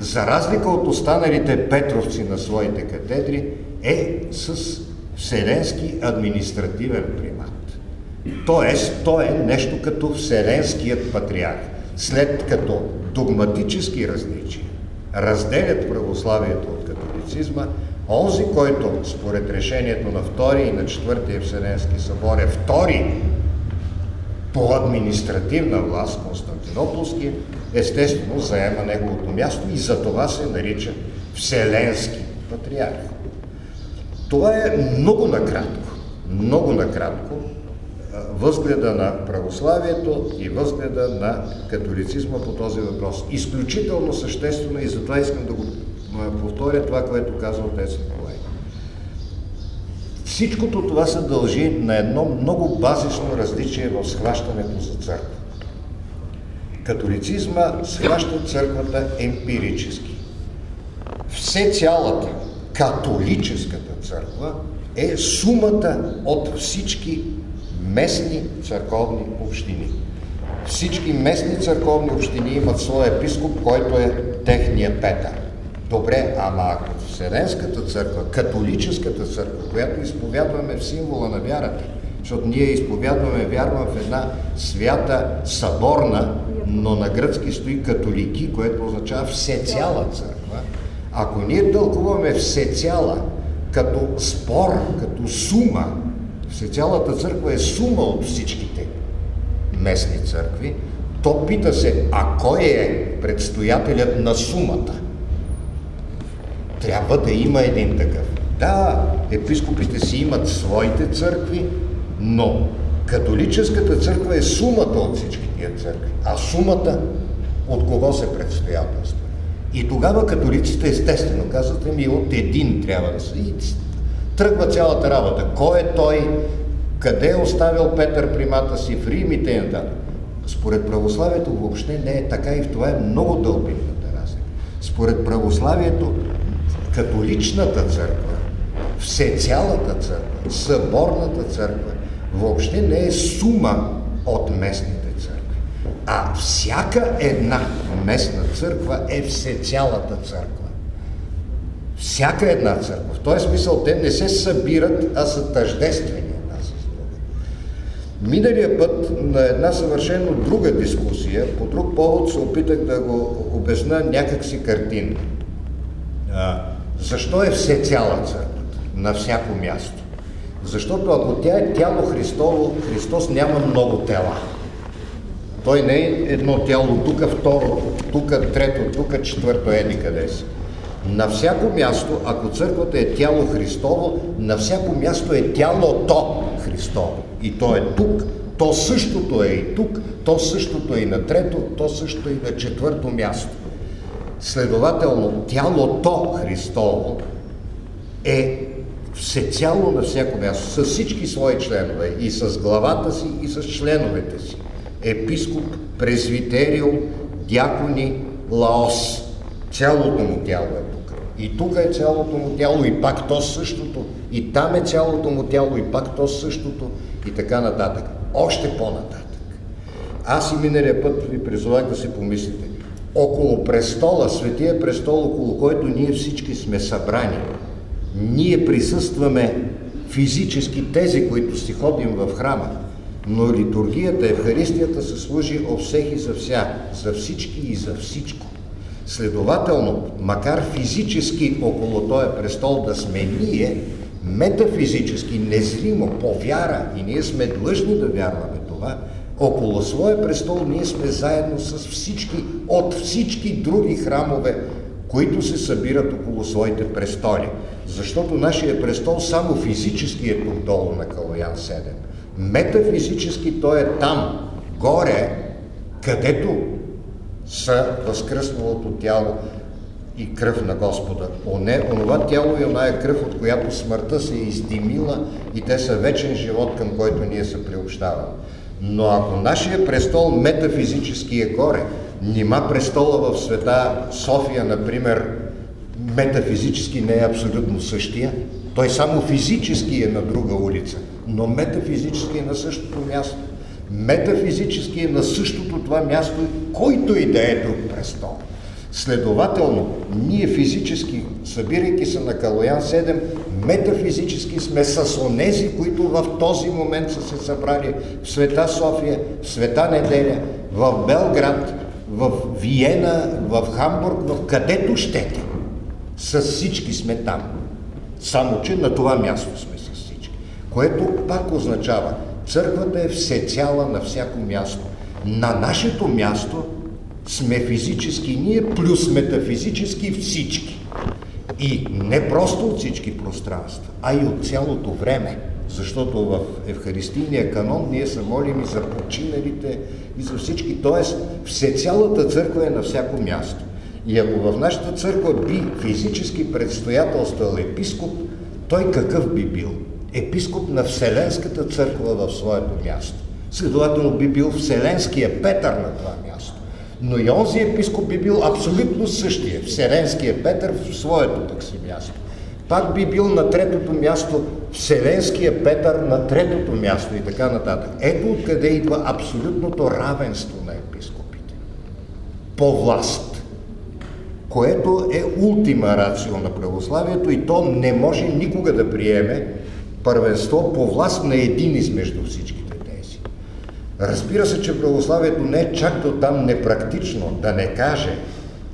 за разлика от останалите петровци на своите катедри, е с вселенски административен примат. Тоест, той е нещо като вселенският патриарх. След като догматически различия разделят православието от католицизма, онзи, който според решението на втори и на четвъртия Вселенски събор е втори по административна власт, Константинополски, естествено заема неговото място и за това се нарича Вселенски патриарх. Това е много накратко, много накратко възгледа на православието и възгледа на католицизма по този въпрос. Изключително съществено и затова искам да го повторя това, което каза отец Николай. Всичкото това се дължи на едно много базисно различие в схващането за църква. Католицизма схваща църквата емпирически. Все цялата католическата църква е сумата от всички местни църковни общини. Всички местни църковни общини имат своя епископ, който е техния Петър. Добре, ама ако Вселенската църква, католическата църква, която изповядваме в символа на вярата, защото ние изповядваме, вярваме в една свята, съборна, но на гръцки стои католики, което означава всецяла църква. Ако ние тълкуваме всецяла като спор, като сума, всецялата църква е сума от всичките местни църкви, то пита се, а кой е предстоятелят на сумата? Трябва да има един такъв. Да, епископите си имат своите църкви, но католическата църква е сумата от всички тия църкви. А сумата от кого се предстоятелства? И тогава католиците естествено казват, ми от един трябва да се. И тръгва цялата работа. Кой е той? Къде е оставил Петър примата си в Рим и т.н. Според православието въобще не е така и в това е много дълбинната разлика. Според православието католичната църква, все цялата църква, съборната църква, въобще не е сума от местните църкви, а всяка една местна църква е все цялата църква. Всяка една църква. В този смисъл те не се събират, а са тъждествени една с. Миналия път на една съвършено друга дискусия, по друг повод се опитах да го обясна някакси картин. Защо е все цяла църквата? На всяко място. Защото ако тя е тяло Христово, Христос няма много тела. Той не е едно тяло, тук второ, тук трето, тук четвърто, еди къде си. На всяко място, ако църквата е тяло Христово, на всяко място е тялото Христово. И то е тук, то същото е и тук, то същото е и на трето, то същото е и на четвърто място. Следователно, тялото Христово е всецяло на всяко място, с всички свои членове, и с главата си, и с членовете си. Епископ, презвитерио, дякони, лаос. Цялото му тяло е тук. И тук е цялото му тяло, и пак то същото. И там е цялото му тяло, и пак то същото. И така нататък. Още по-нататък. Аз и миналия път ви призовах да си помислите. Около престола, светия престол, около който ние всички сме събрани, ние присъстваме физически тези, които си ходим в храма, но литургията, Евхаристията се служи от всех и за вся, за всички и за всичко. Следователно, макар физически около този престол да сме ние, метафизически, незримо, по вяра, и ние сме длъжни да вярваме това, около своя престол ние сме заедно с всички, от всички други храмове, които се събират около своите престоли. Защото нашия престол само физически е тук долу на Калоян 7. Метафизически той е там, горе, където са възкръсналото тяло и кръв на Господа. Оне, онова тяло и оная кръв, от която смъртта се е издимила и те са вечен живот, към който ние се приобщаваме. Но ако нашия престол метафизически е горе, нима престола в света София, например, метафизически не е абсолютно същия. Той само физически е на друга улица, но метафизически е на същото място. Метафизически е на същото това място, който и да е друг престол. Следователно, ние физически, събирайки се на Калоян 7, метафизически сме с онези, които в този момент са се събрали в Света София, в Света Неделя, в Белград, в Виена, в Хамбург, в където щете. С всички сме там. Само, че на това място сме с всички. Което пак означава, църквата е всецяла на всяко място. На нашето място сме физически ние, плюс метафизически всички. И не просто от всички пространства, а и от цялото време. Защото в Евхаристийния канон ние се молим и за починалите, и за всички. Тоест, всецялата църква е на всяко място. И ако в нашата църква би физически предстоятелствал епископ, той какъв би бил? Епископ на Вселенската църква в своето място. Следователно би бил Вселенския Петър на това място. Но и онзи епископ би бил абсолютно същия, Вселенския Петър в своето пък си място. Пак би бил на третото място Вселенския Петър на третото място и така нататък. Ето откъде идва абсолютното равенство на епископите. По власт което е ултима рацио на православието и то не може никога да приеме първенство по власт на един измежду всичките тези. Разбира се, че православието не е чак до там непрактично да не каже,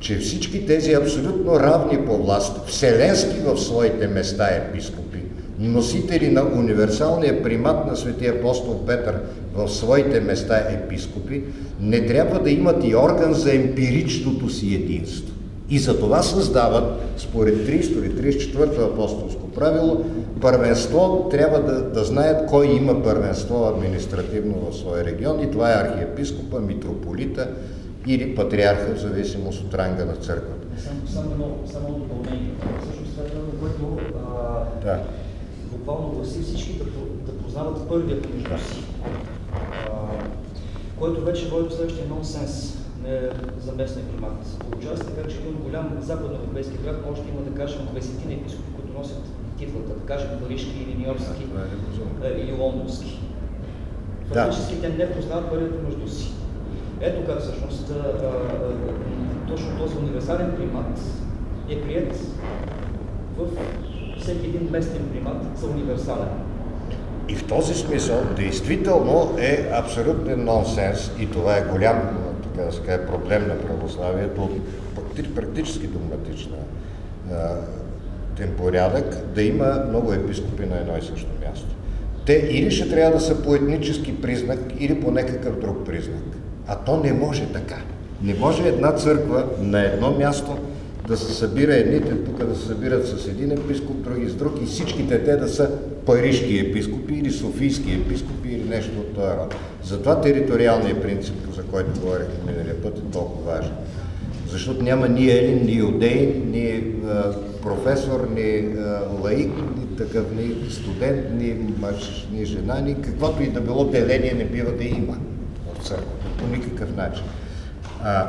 че всички тези абсолютно равни по власт, вселенски в своите места епископи, носители на универсалния примат на светия апостол Петър в своите места епископи, не трябва да имат и орган за емпиричното си единство. И за това създават, според 30 или 34-то апостолско правило, първенство трябва да, да знаят кой има първенство административно в своя регион и това е архиепископа, митрополита или патриарха, в зависимост от ранга на църквата. Само, само, едно, само допълнение. Всъщност това е това, което а, да. буквално гласи всички да, да познават първия помежду си, а, който вече води до следващия нонсенс не за местния климат. Получава се така, че един голям западноевропейски град може да има, да кажем, 20 на епископи, които носят титлата, да кажем, парижки или нью-йоркски или лондонски. Фактически да. те не познават първият между си. Ето как всъщност а, а, точно този универсален примат е прият в всеки един местен примат за универсален. И в този смисъл, действително е абсолютен нонсенс и това е голям, така да се каже, проблем на православието от практически догматична порядък, да има много епископи на едно и също място. Те или ще трябва да са по етнически признак, или по някакъв друг признак. А то не може така. Не може една църква на едно място да се събира едните тук да се събират с един епископ, други с друг и всичките те да са парижки епископи или софийски епископи или нещо от това род. Затова териториалният принцип, за който говорихме миналия път, е толкова важен. Защото няма ни елин, ни юдей, ни професор, ни лаик, ни такъв, ни студент, ни мъж, ни жена, ни каквото и да било деление не бива да има в църквата. По никакъв начин. А,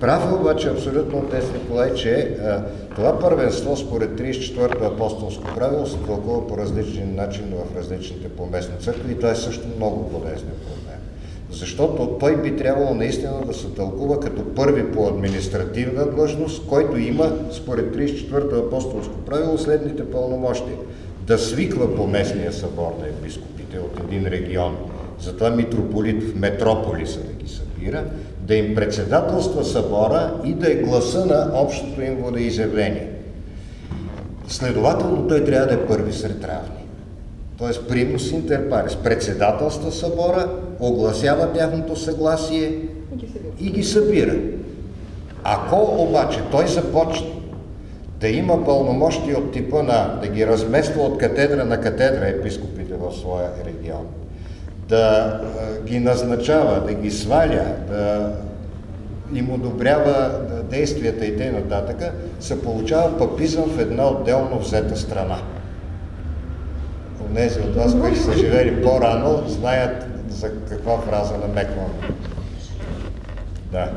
Прав е обаче абсолютно отец Николай, че а, това първенство според 34-то апостолско правило се тълкува по различен начин в различните поместни църкви и това е също много полезен проблем. Защото той би трябвало наистина да се тълкува като първи по административна длъжност, който има според 34-то апостолско правило следните пълномощи. Да свиква поместния събор на епископите от един регион, затова митрополит в метрополиса да ги събира, да им председателства събора и да е гласа на общото им водоизявление. Следователно той трябва да е първи сред равни. Тоест примус интер парис. Председателства събора, огласява тяхното съгласие и ги събира. Ако обаче той започне да има пълномощи от типа на да ги размества от катедра на катедра епископите в своя регион, да ги назначава, да ги сваля, да им одобрява действията и т.н., се получава папизъм в една отделно взета страна. Онези от вас, които са живели по-рано, знаят за каква фраза намеквам. Да.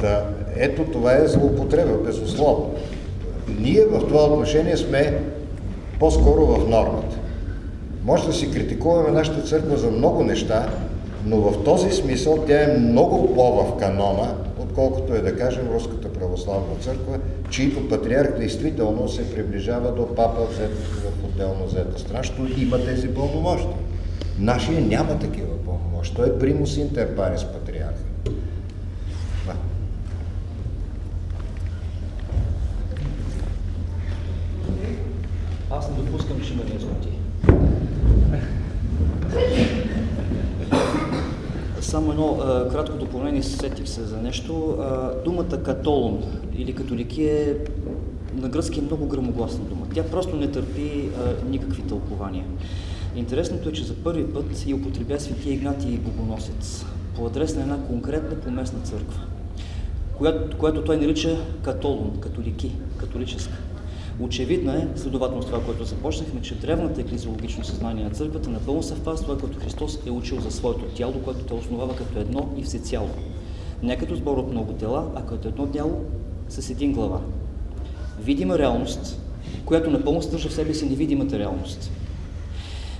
да. Ето това е злоупотреба, безусловно. Ние в това отношение сме по-скоро в нормата. Може да си критикуваме нашата църква за много неща, но в този смисъл тя е много по-в канона, отколкото е да кажем Руската православна църква, чието патриарх действително се приближава до папа в отделно взета страна, защото има тези пълномощи. Нашия няма такива пълномощи. Той е примус интер парис патриарха. Аз не допускам, че има неясноти. Само едно а, кратко допълнение, сетих се за нещо. А, думата католон или католики е на гръцки е много грамогласна дума. Тя просто не търпи а, никакви тълкования. Интересното е, че за първи път я употребя светия Игнатий Богоносец по адрес на една конкретна поместна църква, която, която той нарича католон, католики, католическа. Очевидно е, следователно с това, което започнахме, че древната еклезиологично съзнание на църквата напълно съвпада с това, което Христос е учил за своето тяло, което те основава като едно и всецяло. Не като сбор от много тела, а като едно тяло с един глава. Видима реалност, която напълно съдържа в себе си невидимата реалност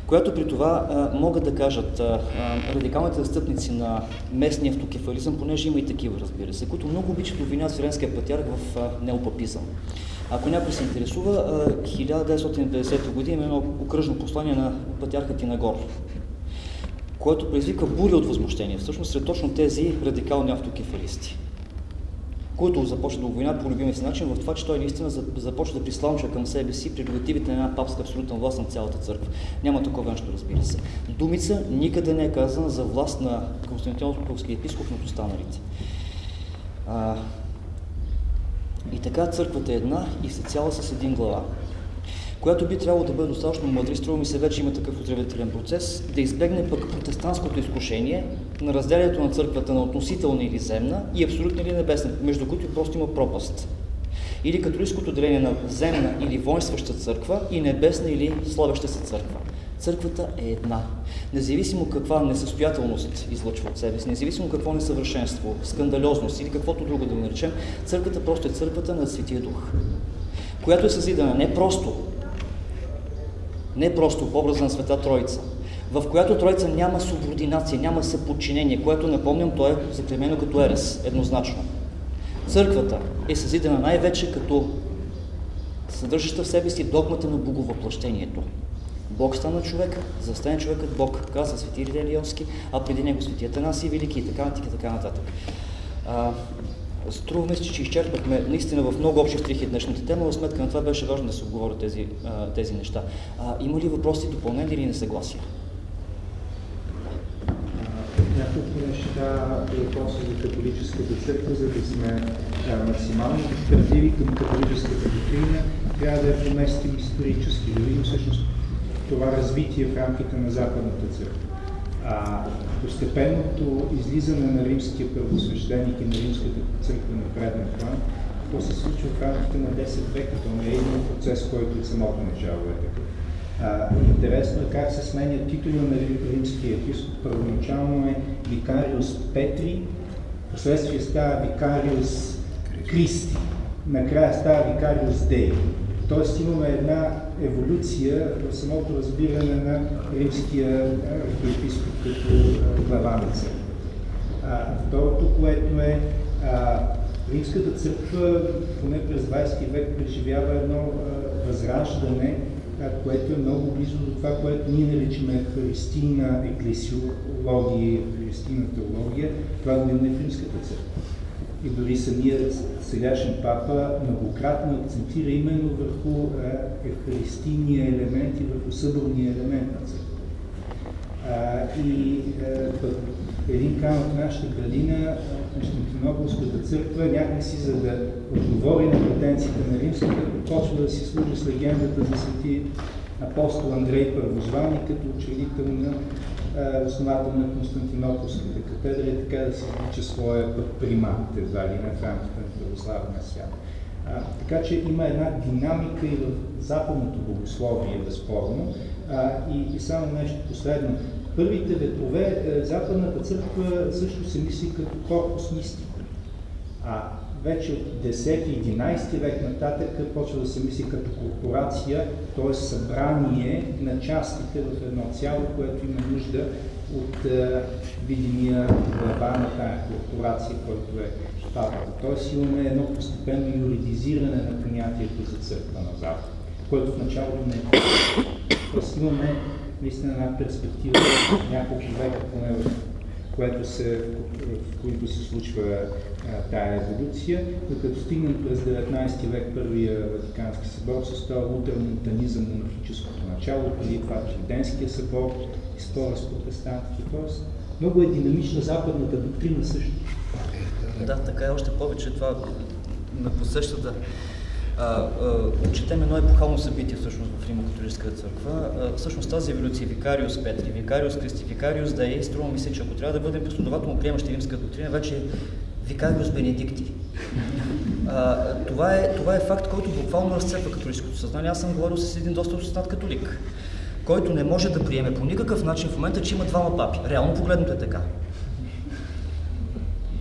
която при това а, могат да кажат а, а, радикалните застъпници на местния автокефализъм, понеже има и такива, разбира се, които много обичат обвиняват Вселенския патриарх в а, неопапизъм. Ако някой се интересува, 1950 година има едно окръжно послание на патриарха Тинагор, което предизвика бури от възмущение, всъщност сред точно тези радикални автокефалисти, които започват да го войнат по любимия си начин в това, че той наистина започва да присламчва към себе си прерогативите на една папска абсолютна власт на цялата църква. Няма такова нещо, разбира се. Думица никъде не е казана за власт на Константинополския епископ над останалите. И така църквата е една и се цяла с един глава. която би трябвало да бъде достатъчно мъдра и струва ми се вече има такъв оздравителен процес, да избегне пък протестантското изкушение на разделянето на църквата на относителна или земна и абсолютна или небесна, между които просто има пропаст. Или католическото деление на земна или воинстваща църква и небесна или славеща се църква. Църквата е една. Независимо каква несъстоятелност излъчва от себе си, независимо какво несъвършенство, скандалозност или каквото друго да го наречем, църквата просто е църквата на Светия Дух, която е съзидана не просто, не просто по образа на Света Троица, в която Троица няма субординация, няма съподчинение, което, напомням, то е заклемено като ерес, еднозначно. Църквата е съзидана най-вече като съдържаща в себе си догмата на боговъплъщението. Бог стана човек, за да стане човекът Бог, каза свети Ридели Йовски, а преди него свети Атанаси Велики и така нататък и така нататък. А, струва се, че изчерпахме наистина в много общи стрихи днешната тема, но сметка на това беше важно да се обговорят тези, тези неща. А, има ли въпроси, допълнени или несъгласия? няколко неща въпроса за католическата църква, за да сме а, максимално правдиви към католическата доктрина, трябва да я поместим исторически, да всъщност това развитие в рамките на Западната църква. А, постепенното излизане на римския първосвещеник и на римската църква на преден план, то се случва в рамките на 10 века. То не е един процес, който от самото начало е такъв. А, интересно е как се сменя титула на римския епископ. Първоначално е Викариус Петри, последствие става Викариус Кристи, накрая става Викариус Дей. Тоест имаме една еволюция в самото разбиране на римския епископ като главаница. Второто, което е а, Римската църква, поне през 20 век, преживява едно а, възраждане, а, което е много близо до това, което ние наричаме христийна еклесиология, христийна теология. Това го имаме в Римската църква. И дори самият сегашен папа многократно акцентира именно върху евхаристийния елемент и върху съборния елемент на църква. И един камък от нашата градина, Константинополската църква, някакси за да отговори на претенциите на римската, почва да си служи с легендата за свети апостол Андрей Първозвани като учредител на основател на Константинополската катедра така да се излича своя път примат, едва ли в рамките на православния свят. А, така че има една динамика и в западното богословие, безспорно. А, и, и само нещо последно. Първите ветрове, е, Западната църква също се мисли като корпус мистик. А вече от 10-11 век нататък почва да се мисли като корпорация, т.е. събрание на частите в едно цяло, което има нужда от е, видимия глава на тая корпорация, който е папата. Т.е. имаме едно постепенно юридизиране на понятието за църква на Запад, което в началото не е. Тоест имаме наистина една перспектива няколко века поне в което се, в които се случва а, тая еволюция, докато стигнем през 19 век първия Ватикански събор с това лутермонтанизъм, монархическото начало, преди това Триденския събор и спора с протестантите. Тоест, много е динамична западната доктрина също. Да, така е още повече това ме посеща да отчетем едно епохално събитие всъщност в Римо-католическата църква. Всъщност тази еволюция Викариус Петри, Викариус Кристи, Викариус да е, струва ми се, че ако трябва да бъдем последователно приемащи римска доктрина, вече е Викариус Бенедикти. Това, е, това е факт, който буквално разцепва католическото съзнание. Аз съм говорил с един доста осъзнат католик, който не може да приеме по никакъв начин в момента, че има двама папи. Реално погледното е така.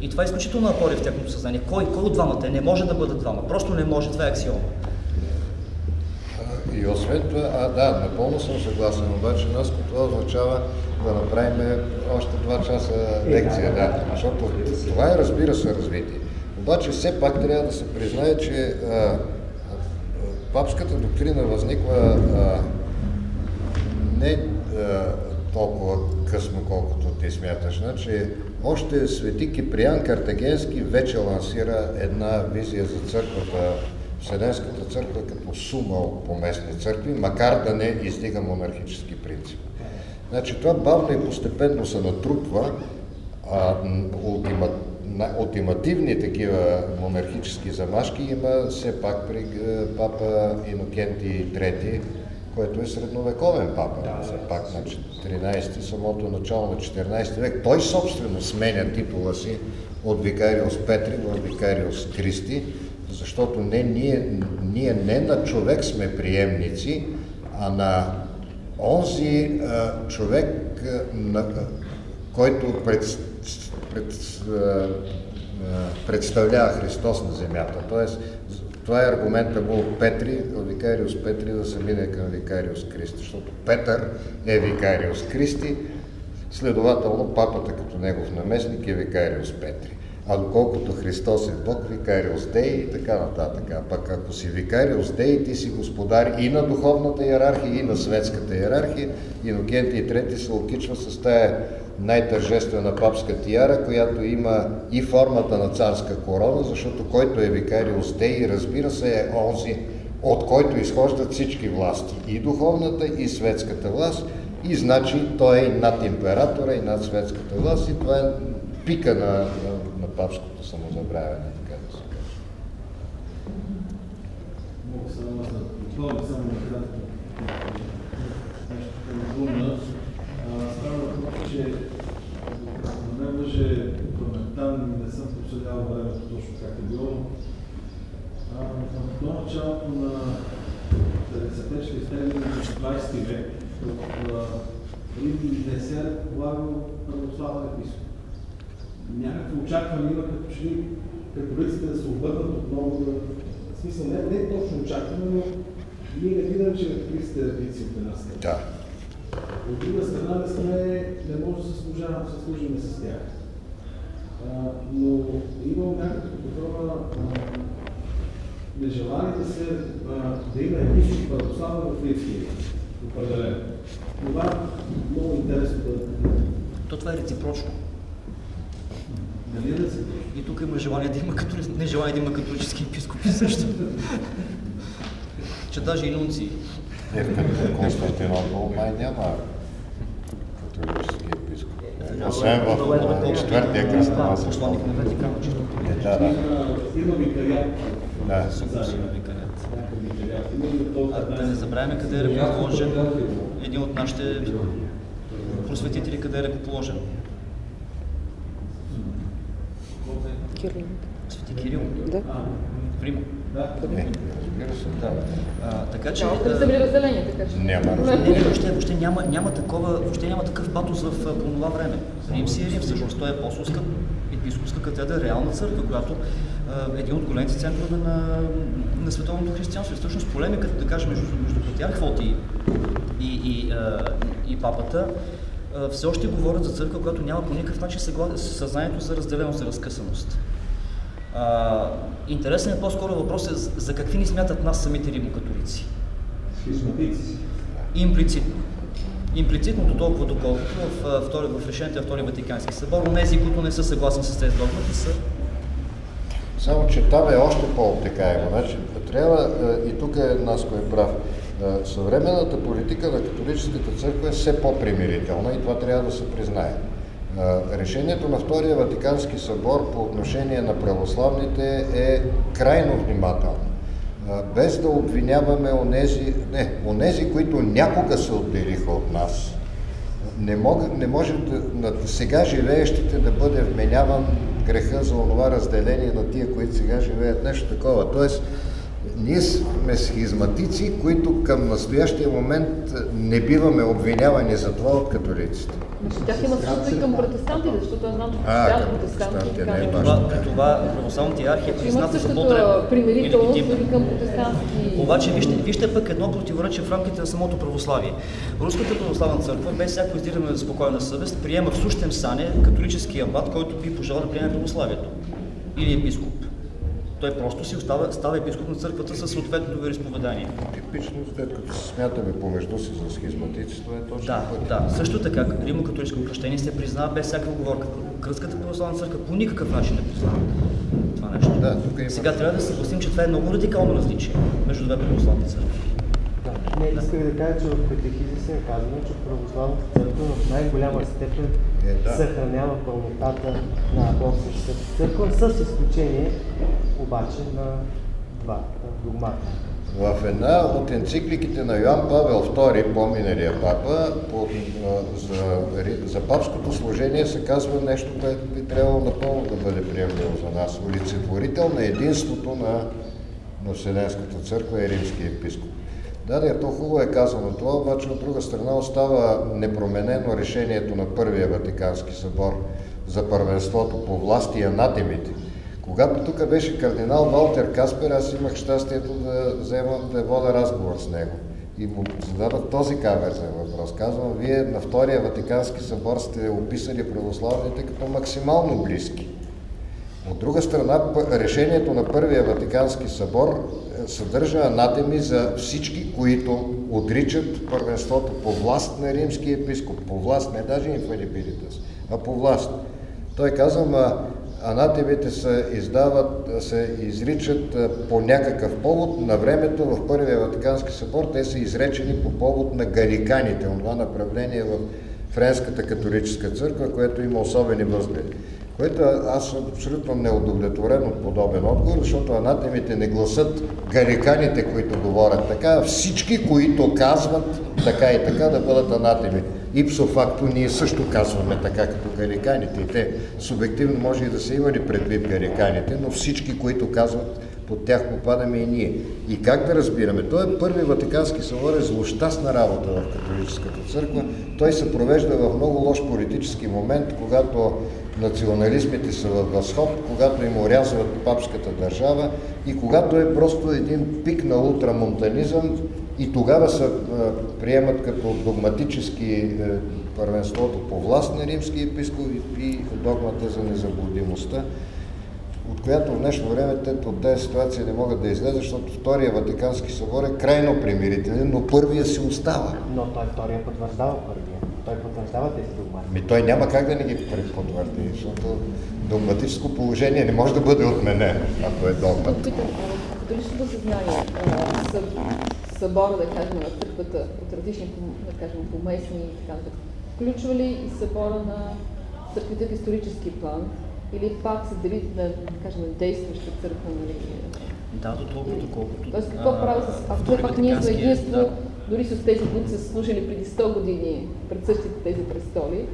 И това е изключително напори в тяхното съзнание. Кой, кой от двамата не може да бъдат двама? Просто не може, това е аксиома. И освен това, а да, напълно съм съгласен, обаче нас това означава да направим още два часа лекция, да, защото това е, разбира се, развитие. Обаче все пак трябва да се признае, че а, папската доктрина възниква а, не а, толкова късно, колкото ти смяташ. Значи, още свети Киприан Картагенски вече лансира една визия за църквата, Вселенската църква като сума от поместни църкви, макар да не издига монархически принцип. Значи това бавно и постепенно се натрупва, а ултима, ултимативни такива монархически замашки има все пак при папа Инокенти III, който е средновековен папа. Да, все пак на 14 самото начало на 14 век. Той собствено сменя титула си от Викариус Петри в Викариус Кристи, защото не, ние, ние не на човек сме приемници, а на онзи а, човек, а, на, който пред, пред, а, представлява Христос на земята. Тоест, това е аргумента му от Петри, Викариус Петри да се мине към Викариус Кристи, защото Петър е Викариус Кристи, следователно папата като негов наместник е Викариус Петри. А доколкото Христос е Бог, Викариус Дей и така нататък. Пък ако си Викариус Дей, ти си господар и на духовната иерархия, и на светската иерархия. Инокентий трети се окичва с тая най-тържествена папска тиара, която има и формата на царска корона, защото който е викариус Дей, разбира се, е онзи, от който изхождат всички власти, и духовната, и светската власт, и значи той е над императора, и над светската власт, и това е пика на, на, на папското самозабравяне, така да се каже. Мога само да само към дума. Става въпрос, че на мен лъже паметта, не съм проследявал времето точно как е било. В началото на 50-те, 60 20 век, в Рим не се е полагал православен епископ някакво очакване има като че ли католиците да се обърнат отново да... В смисъл, не, не точно очакване, но ние не виждаме, че католиците редици от една страна. Да. От друга страна не, сме, не може да се, служим с тях. А, но имам някакво такова нежелание да се а, да има епископ православен в Литвия. Определено. Това е много интересно да... То това е реципрочно. И тук има желание да има католици, не желание да има католически епископи също. че даже и нунци. Е, в Константинопол май няма католически епископ. Освен в четвъртия кръст на Ватикана, е, да. Има викариат. Да. А да не забравяме къде е ръкоположен един от нашите просветители, къде е ръкоположен. Кирил. Свети Кирил? Да. Рим. Да. Да. А, така че... Да, да са били разделени, така че. Няма Не, не, въобще, въобще, няма, няма такова, въобще няма такъв патос в по това време. Рим си е Рим, всъщност той е апостолска епископска катедра, реална църква, която е един от големите центрове на, на световното християнство. И всъщност полемиката, да кажем, между, между патриарх и, и, и, и папата, все още говорят за църква, която няма по никакъв начин съзнанието за разделеност, за разкъсаност. А, интересен е по-скоро въпрос е за какви ни смятат нас самите римокатолици. Схизматици. Имплицитно. Имплицитното толкова доколкото в, втори, в решението на Втори Ватикански събор, но тези, които не са съгласни с тези догмати, са само, че там е още по-обтекаемо. Значи, трябва, и тук е нас кой е прав, съвременната политика на католическата църква е все по-примирителна и това трябва да се признае. Решението на Втория Ватикански събор по отношение на православните е крайно внимателно. Без да обвиняваме онези, не, онези, които някога се отделиха от нас. Не, мог, не може да, на сега живеещите да бъде вменяван греха за онова разделение на тия, които сега живеят. Нещо такова. Тоест, ние сме схизматици, които към настоящия момент не биваме обвинявани за това от католиците. Между тях има също и към протестантите, защото аз знам, че А, към протестанти. протестанти, така не е важно. при това православната иерархия е Имат призната за дори към протестантски. Обаче вижте, вижте пък едно противоречие в рамките на самото православие. Руската православна църква, без всяко издиране за спокойна съвест, приема в сущем сане католическия абат, който би пожелал да приеме православието. Или епископ. Той просто си остава, става епископ на църквата със съответното вероисповедание. Типично, след като се смятаме помежду си за схизматици, това е точно Да, път. да. Също така, римо-католическо кръщение се признава без всяка оговорка. Кръстската православна църква по никакъв начин не признава това нещо. Да, тук има- Сега трябва да се съгласим, че това е много радикално различие между две православни църкви. Не, исках да кажа, че в катехизиса е казано, че православната църква в най-голяма степен Е, да. съхранява пълнотата на Апостолската църква, с изключение обаче на два догмата. В една от енцикликите на Йоан Павел II, по-миналия папа, по, за, за папското служение се казва нещо, което би трябвало напълно да бъде приемливо за нас. Олицетворител на единството на, на Вселенската църква и римския епископ. Да, да, то хубаво е казано това, обаче от друга страна остава непроменено решението на Първия Ватикански събор за първенството по власт и анатемите. Когато тук беше кардинал Валтер Каспер, аз имах щастието да, взема, да вода разговор с него. И му зададох този каверзен въпрос. Казвам, вие на Втория Ватикански събор сте описали православните като максимално близки. От друга страна, решението на Първия Ватикански събор е, съдържа анатеми за всички, които отричат първенството по власт на римския епископ. По власт, не даже инфалибилитас, а по власт. Той казва, анатемите се издават, се изричат по някакъв повод. На времето в Първия Ватикански събор те са изречени по повод на галиканите, това направление в Френската католическа църква, което има особени възгледи. Което аз съм абсолютно неудовлетворен от подобен отговор, защото анатемите не гласат галиканите, които говорят така, а всички, които казват така и така да бъдат анатеми. Ипсо факто ние също казваме така като галиканите. И те субективно може и да са имали предвид галиканите, но всички, които казват под тях попадаме и ние. И как да разбираме? Той е първи Ватикански събор е злощастна работа в католическата църква. Той се провежда в много лош политически момент, когато национализмите са във възход, когато им орязват папската държава и когато е просто един пик на ултрамонтанизъм и тогава се приемат като догматически е, първенството по власт на римски епископ и догмата за незаблудимостта от която в днешно време те от тази ситуация не могат да излезат, защото Втория Ватикански събор е крайно примирителен, но първия си остава. Но той втория потвърждава първия. Той потвърждава тези догмати. Ми той няма как да не ги потвърди, защото догматическо положение не може да бъде отменено, ако е догмат. Католическото съзнание, събора, да кажем, на църквата от различни, да кажем, поместни и така включва ли и събора на църквите в исторически план, или пак се дели на, да кажем, действаща църква, нали? Да, до толкова, доколкото. Тоест какво прави с... А все пак ние сме единство, да. дори с тези, които са служили преди 100 години пред същите тези престоли,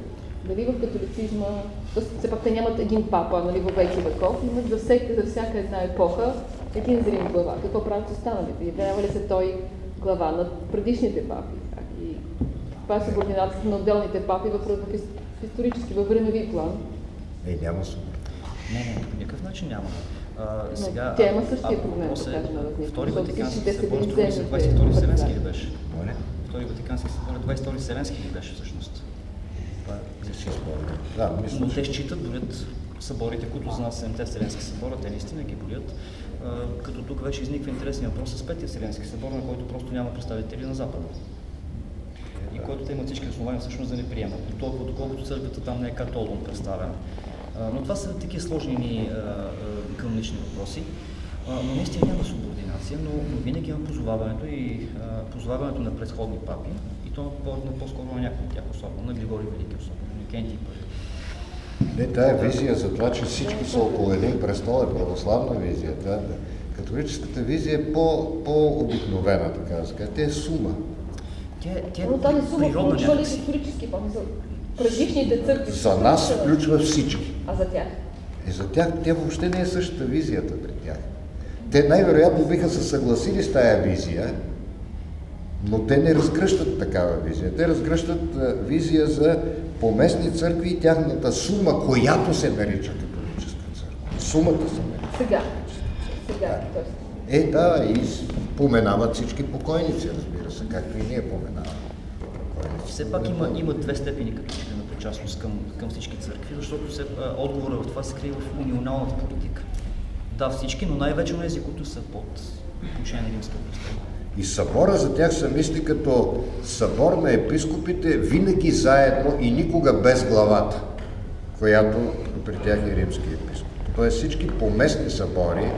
дали в католицизма, тоест все пак те нямат един папа, нали, във веки веков, имат за, всеки, за всяка една епоха един зрим глава. Какво правят останалите? Явява ли се той глава на предишните папи? И това е субординацията на отделните папи в, в, в исторически, във времеви план. Е, няма сум. Не, не, по никакъв начин няма. А, сега, тя има същия проблем, да кажем, възниква. Втори Ватикански събор, струва се 22 Вселенски ли беше? Втори Ватикански събор, 22 Вселенски ли беше всъщност? Това спомням. Да, мисля, Но те считат, болят съборите, които за нас 7 Вселенски събора, те наистина ги болят. Като тук вече изниква интересния въпрос с Петия Вселенски събор, на който просто няма представители на Запада и който те имат всички основания всъщност да не приемат. Толкова доколкото църквата там не е католон представена. Но това са такива сложни канонични въпроси. Но наистина няма субординация, но, но винаги има позоваването и позоваването на предходни папи, и то на по-скоро на някои от тях, особено на Григорий Велики, особено на Кенти първи. Не, тая визия за това, че всички са около един престол е православна визия. Да, да. Католическата визия е по, по-обикновена, така да се каже. Тя е сума. Тя, тя е Но тази сума включва ли исторически за предишните църкви? За нас включва всички. А за тях? И за тях, тя въобще не е същата визията при тях. Те най-вероятно биха се съгласили с тая визия, но те не разгръщат такава визия. Те разгръщат визия за поместни църкви и тяхната сума, която се нарича католическа църква. Сумата се нарича. Сега. Сега. Е, да, и споменават всички покойници, разбира се, както и ние поменаваме. Все пак има, има две степени като на причастност към, към всички църкви, защото се, отговорът в това се крие в унионалната политика. Да, всички, но най-вече тези, които са под отношение на римския престол. И събора за тях са мисли като събор на епископите винаги заедно и никога без главата, която при тях е римски епископ. Тоест всички поместни събори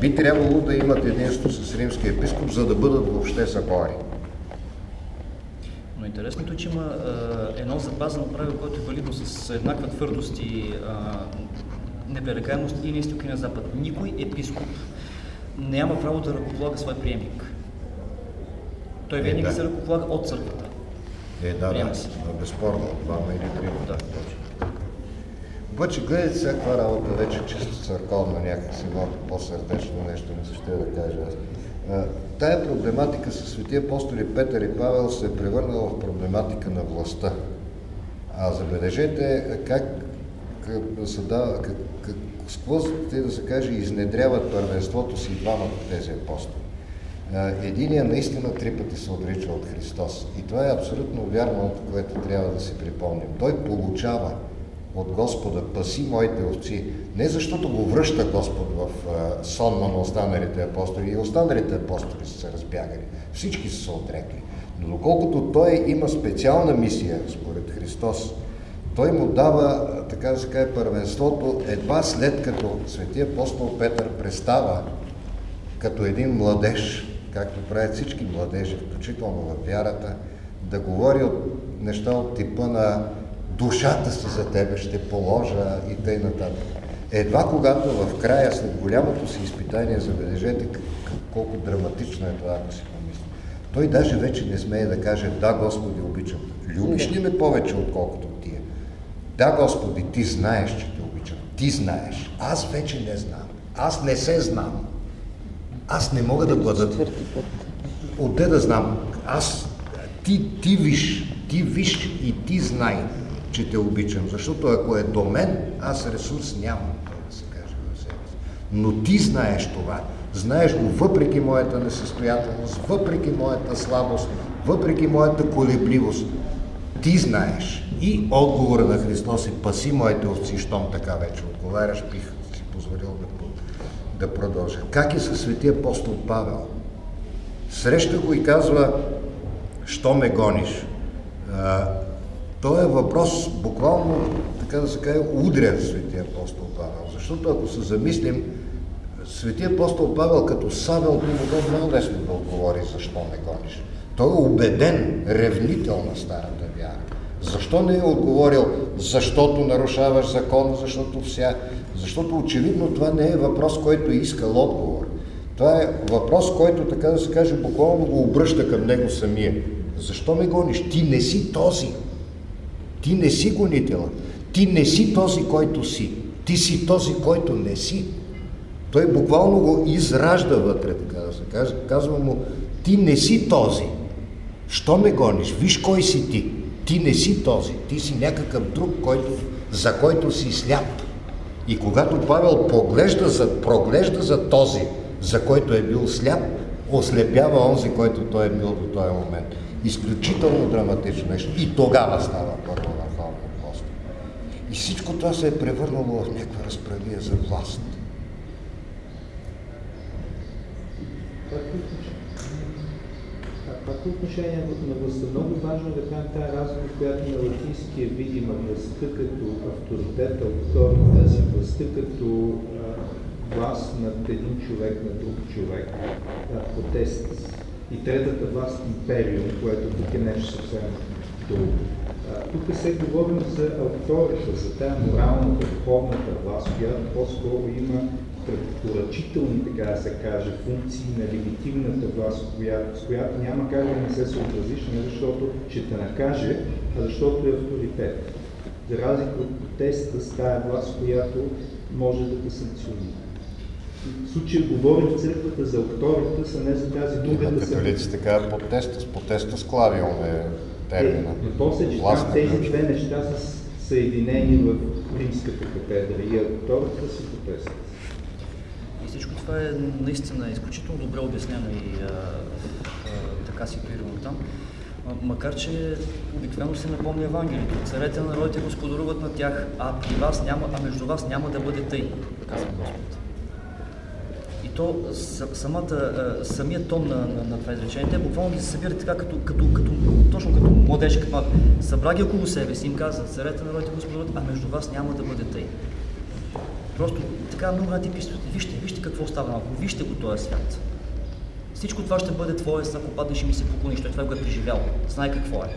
би трябвало да имат единство с римския епископ, за да бъдат въобще събори. Но интересното е, че има а, едно запазено правило, което е валидно с еднаква твърдост и а, непререкаемост и на изток и на запад. Никой епископ няма право да ръкополага свой приемник. Той Е, винаги да. се ръкополага от църквата. Е, да, Приема да, се. безспорно, двама или трима. Да. Обаче гледайте сега каква работа вече чисто църковна някакси, малко по-сърдечно нещо ми се ще да кажа аз. Тая проблематика с свети апостоли Петър и Павел се е превърнала в проблематика на властта. А забележете как, как как, как, с какво те да се каже, изнедряват първенството си двамата тези апостоли. А, Единия наистина три пъти се отрича от Христос. И това е абсолютно вярното, което трябва да си припомним. Той получава от Господа, паси моите овци, не защото го връща Господ в сонма на останалите апостоли, и останалите апостоли са се разбягали, всички са се отрекли. Но доколкото той има специална мисия, според Христос, той му дава, така да се каже, първенството едва след като светия апостол Петър престава като един младеж, както правят всички младежи, включително в вярата, да говори от неща от типа на душата си за тебе ще положа и тъй нататък. Едва когато в края, след голямото си изпитание, забележете колко драматично е това, ако си помисли. Той даже вече не смее да каже, да, Господи, обичам. Любиш ли ме повече, отколкото тия? Да, Господи, ти знаеш, че те обичам. Ти знаеш. Аз вече не знам. Аз не се знам. Аз не мога да бъда. Отде да знам? Аз, ти, ти виж, ти виж и ти знай, че те обичам. Защото ако е до мен, аз ресурс нямам, да се каже в себе си. Но ти знаеш това. Знаеш го въпреки моята несъстоятелност, въпреки моята слабост, въпреки моята колебливост. Ти знаеш. И отговора на Христос е паси моите овци, щом така вече отговаряш, бих си позволил да, да продължа. Как е със светия апостол Павел? Среща го и казва, що ме гониш? А, той е въпрос, буквално, така да се каже, удря светия апостол Павел. Защото ако се замислим, светия апостол Павел като Савел би могъл много лесно да отговори защо ме гониш. Той е убеден, ревнител на старата вяра. Защо не е отговорил, защото нарушаваш закона, защото вся... Защото очевидно това не е въпрос, който е искал отговор. Това е въпрос, който, така да се каже, буквално го обръща към него самия. Защо ме гониш? Ти не си този. Ти не си гонителя. Ти не си този, който си. Ти си този, който не си. Той буквално го изражда вътре, така да се каже. Казва му, ти не си този. Що ме гониш? Виж кой си ти. Ти не си този. Ти си някакъв друг, който, за който си сляп. И когато Павел поглежда за, проглежда за този, за който е бил сляп, ослепява онзи, който той е бил до този момент. Изключително драматично нещо. И тогава става първо върховен апостол. И всичко това се е превърнало в някаква разправия за власт. По отношение на властта, много важно е да кажем тази разлика, която на латински видима властта като авторитет, авторитет властта като власт над един човек, на друг човек, протест. И третата власт империум, което тук е нещо съвсем друго. Тук се говорим за авторитета, за тази морална, върховната власт, която по-скоро има препоръчителни, така да се каже, функции на легитимната власт, която, с която няма как да не се съобразиш, не защото ще те накаже, а защото е авторитет. За разлика от протеста с тая власт, която може да те санкционира. В случая говорим в църквата за авторитета, са не за тази друга да се... католиците така потеста, с потеста с клавиум е термина. Е, но после, че там тези две неща са съединени в римската катедра и авторитета си протест. Всичко това е наистина изключително добре обяснено и а, а, така ситуирано там. Макар, че обикновено се напомня Евангелието. Царете на народите господаруват на тях, а при вас няма, а между вас няма да бъде тъй, казва Господ. И то самата, а, самият тон на, на, на това изречение, те буквално ги събират така, като, като, като, точно като младежи, като малки. Събра ги около себе си им каза, царете на народите господаруват, а между вас няма да бъде тъй. Просто така много на ти писвате. Вижте, вижте какво става малко. Вижте го този свят. Всичко това ще бъде твое, ако паднеш и ми се поклониш. Той това го е преживял. Знай какво е.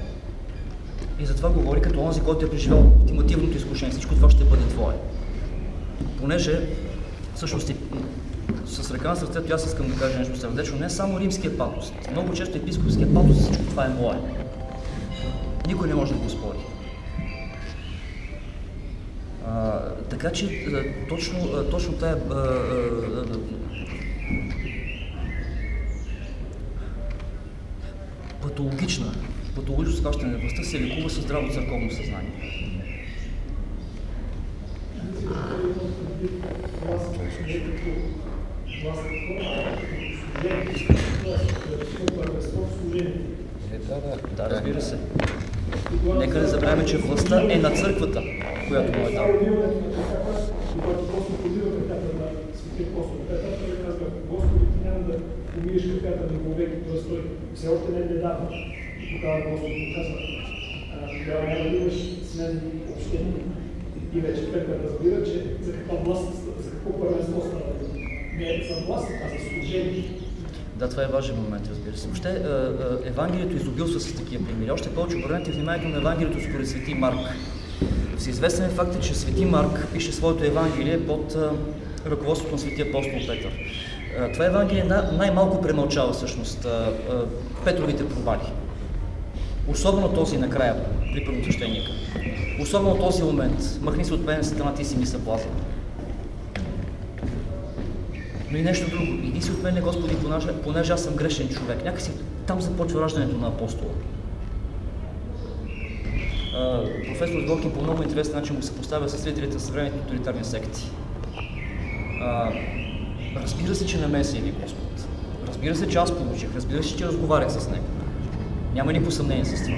И затова говори като онзи, който е преживял ултимативното изкушение. Всичко това ще бъде твое. Понеже, всъщност, с ръка на сърцето аз искам да кажа нещо сърдечно. Не само римския патос. Много често епископския патос, всичко това е мое. Никой не може да го спори. А, така че точно, точно тая патологична, патологично схващане на властта се лекува със здраво църковно съзнание. Да, разбира се. Нека не забравяме, че властта е на църквата, която му е да умиеш краката на човека, т.е. той все още не е дава. И тогава Господ му казва, тогава няма да имаш с мен общение. И вече Петър разбира, че за каква власт, за какво първенство става. Не за власт, а за служение. Да, това е важен момент, разбира се. Въобще, Евангелието изобилства с такива примери. Още повече обърнете вниманието на Евангелието според Свети Марк. Всеизвестен е факт, че Свети Марк пише своето Евангелие под ръководството на Светия апостол Петър. Това Евангелие най-малко премълчава всъщност Петровите провали. Особено този накрая, при първосвещеника. Особено този момент. Махни се от мен, сатана, ти си ми съблазен. Но и нещо друго. Иди си от мене, Господи, понеже, понеже аз съм грешен човек. Някакси там започва раждането на апостола. Професор Дворкин по много интересен начин го се поставя с лидерите на съвременните тоталитарни секти. разбира се, че на мен се яви Господ. Разбира се, че аз получих. Разбира се, че разговарях с него. Няма никакво съмнение с това.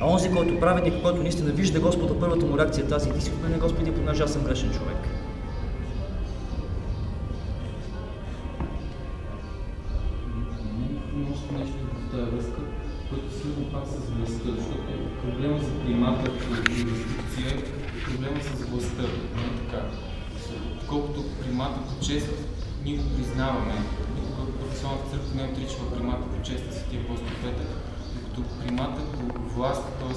А онзи, който праведник, който наистина вижда Господа, първата му реакция е тази, ти си от мене, Господи, понеже аз съм грешен човек. връзка, което свързано пак с властта, защото проблема за примата и юрисдикция е проблема с властта. Не така. Колкото примата по чест ние го признаваме, никога православната църква не отричава примата по чест на Светия апостол Петър, докато примата по власт, т.е.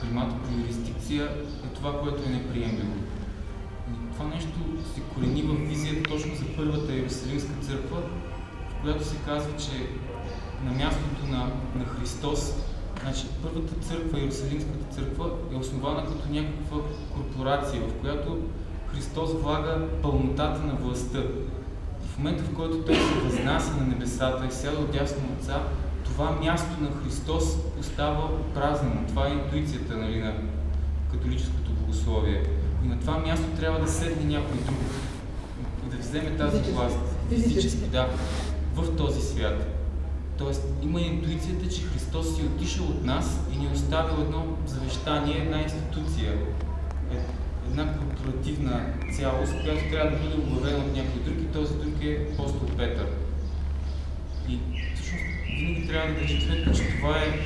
примата по юрисдикция е това, което е неприемливо. И това нещо се корени в визията точно за първата Иерусалимска църква, в която се казва, че на мястото на, на Христос. Значи, първата църква, Иерусалимската църква, е основана като някаква корпорация, в която Христос влага пълнотата на властта. В момента, в който Той се възнася на небесата и сяда от дясно Отца, това място на Христос остава празнено. Това е интуицията нали, на католическото богословие. И на това място трябва да седне някой друг и да вземе тази власт. Физически, да, в този свят. Тоест има интуицията, че Христос си отишъл от нас и ни е оставил едно завещание, една институция, е, една корпоративна цялост, която трябва да бъде оглавена от някой друг и този друг е апостол Петър. И всъщност винаги трябва да държим сметка, че това е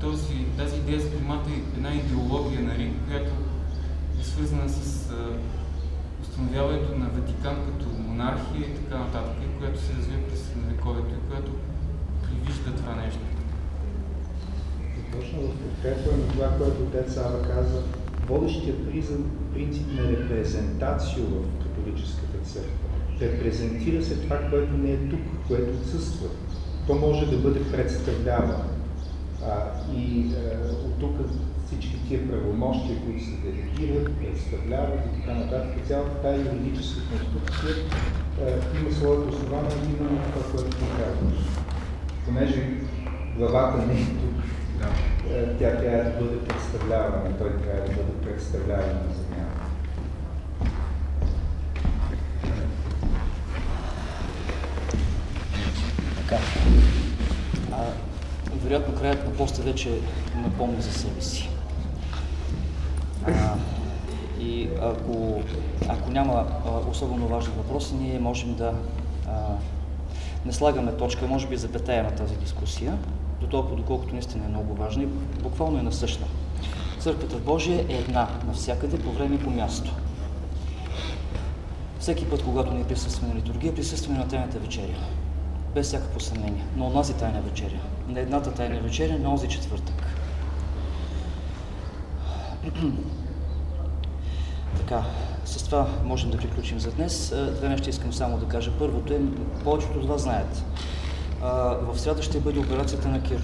този, тази идея за примата е една идеология на Рим, която е свързана с установяването на Ватикан като монархия и така нататък, която се развива през средновековието и която привижда това нещо. Точно в подкрепа на това, което отец Сава каза, водещия принцип на репрезентация в католическата църква. Репрезентира се това, което не е тук, което отсъства. То може да бъде представлявано. А, и а, от тук всички тия правомощия, които се делегират, представляват и така нататък, цялата тази юридическа конструкция е, има своето основание именно това, което ти казваш. Понеже главата не е тук, да. е, тя трябва да бъде представлявана, той трябва да бъде представляван на земята. Така. А, вероятно краят на поста вече напомня за себе си. А, и ако, ако няма а, особено важни въпроси, ние можем да а, не слагаме точка, може би запетая на тази дискусия, до толкова доколкото наистина е много важна и буквално е насъщна. Църквата Божия е една навсякъде, по време и по място. Всеки път, когато ние присъстваме на литургия, присъстваме на тайната вечеря. Без всякакво съмнение. На онази тайна вечеря. На едната тайна вечеря, на онзи четвъртък. Така, с това можем да приключим за днес. Две неща искам само да кажа. Първото е, повечето от вас знаят. В среда ще бъде операцията на Кирчо.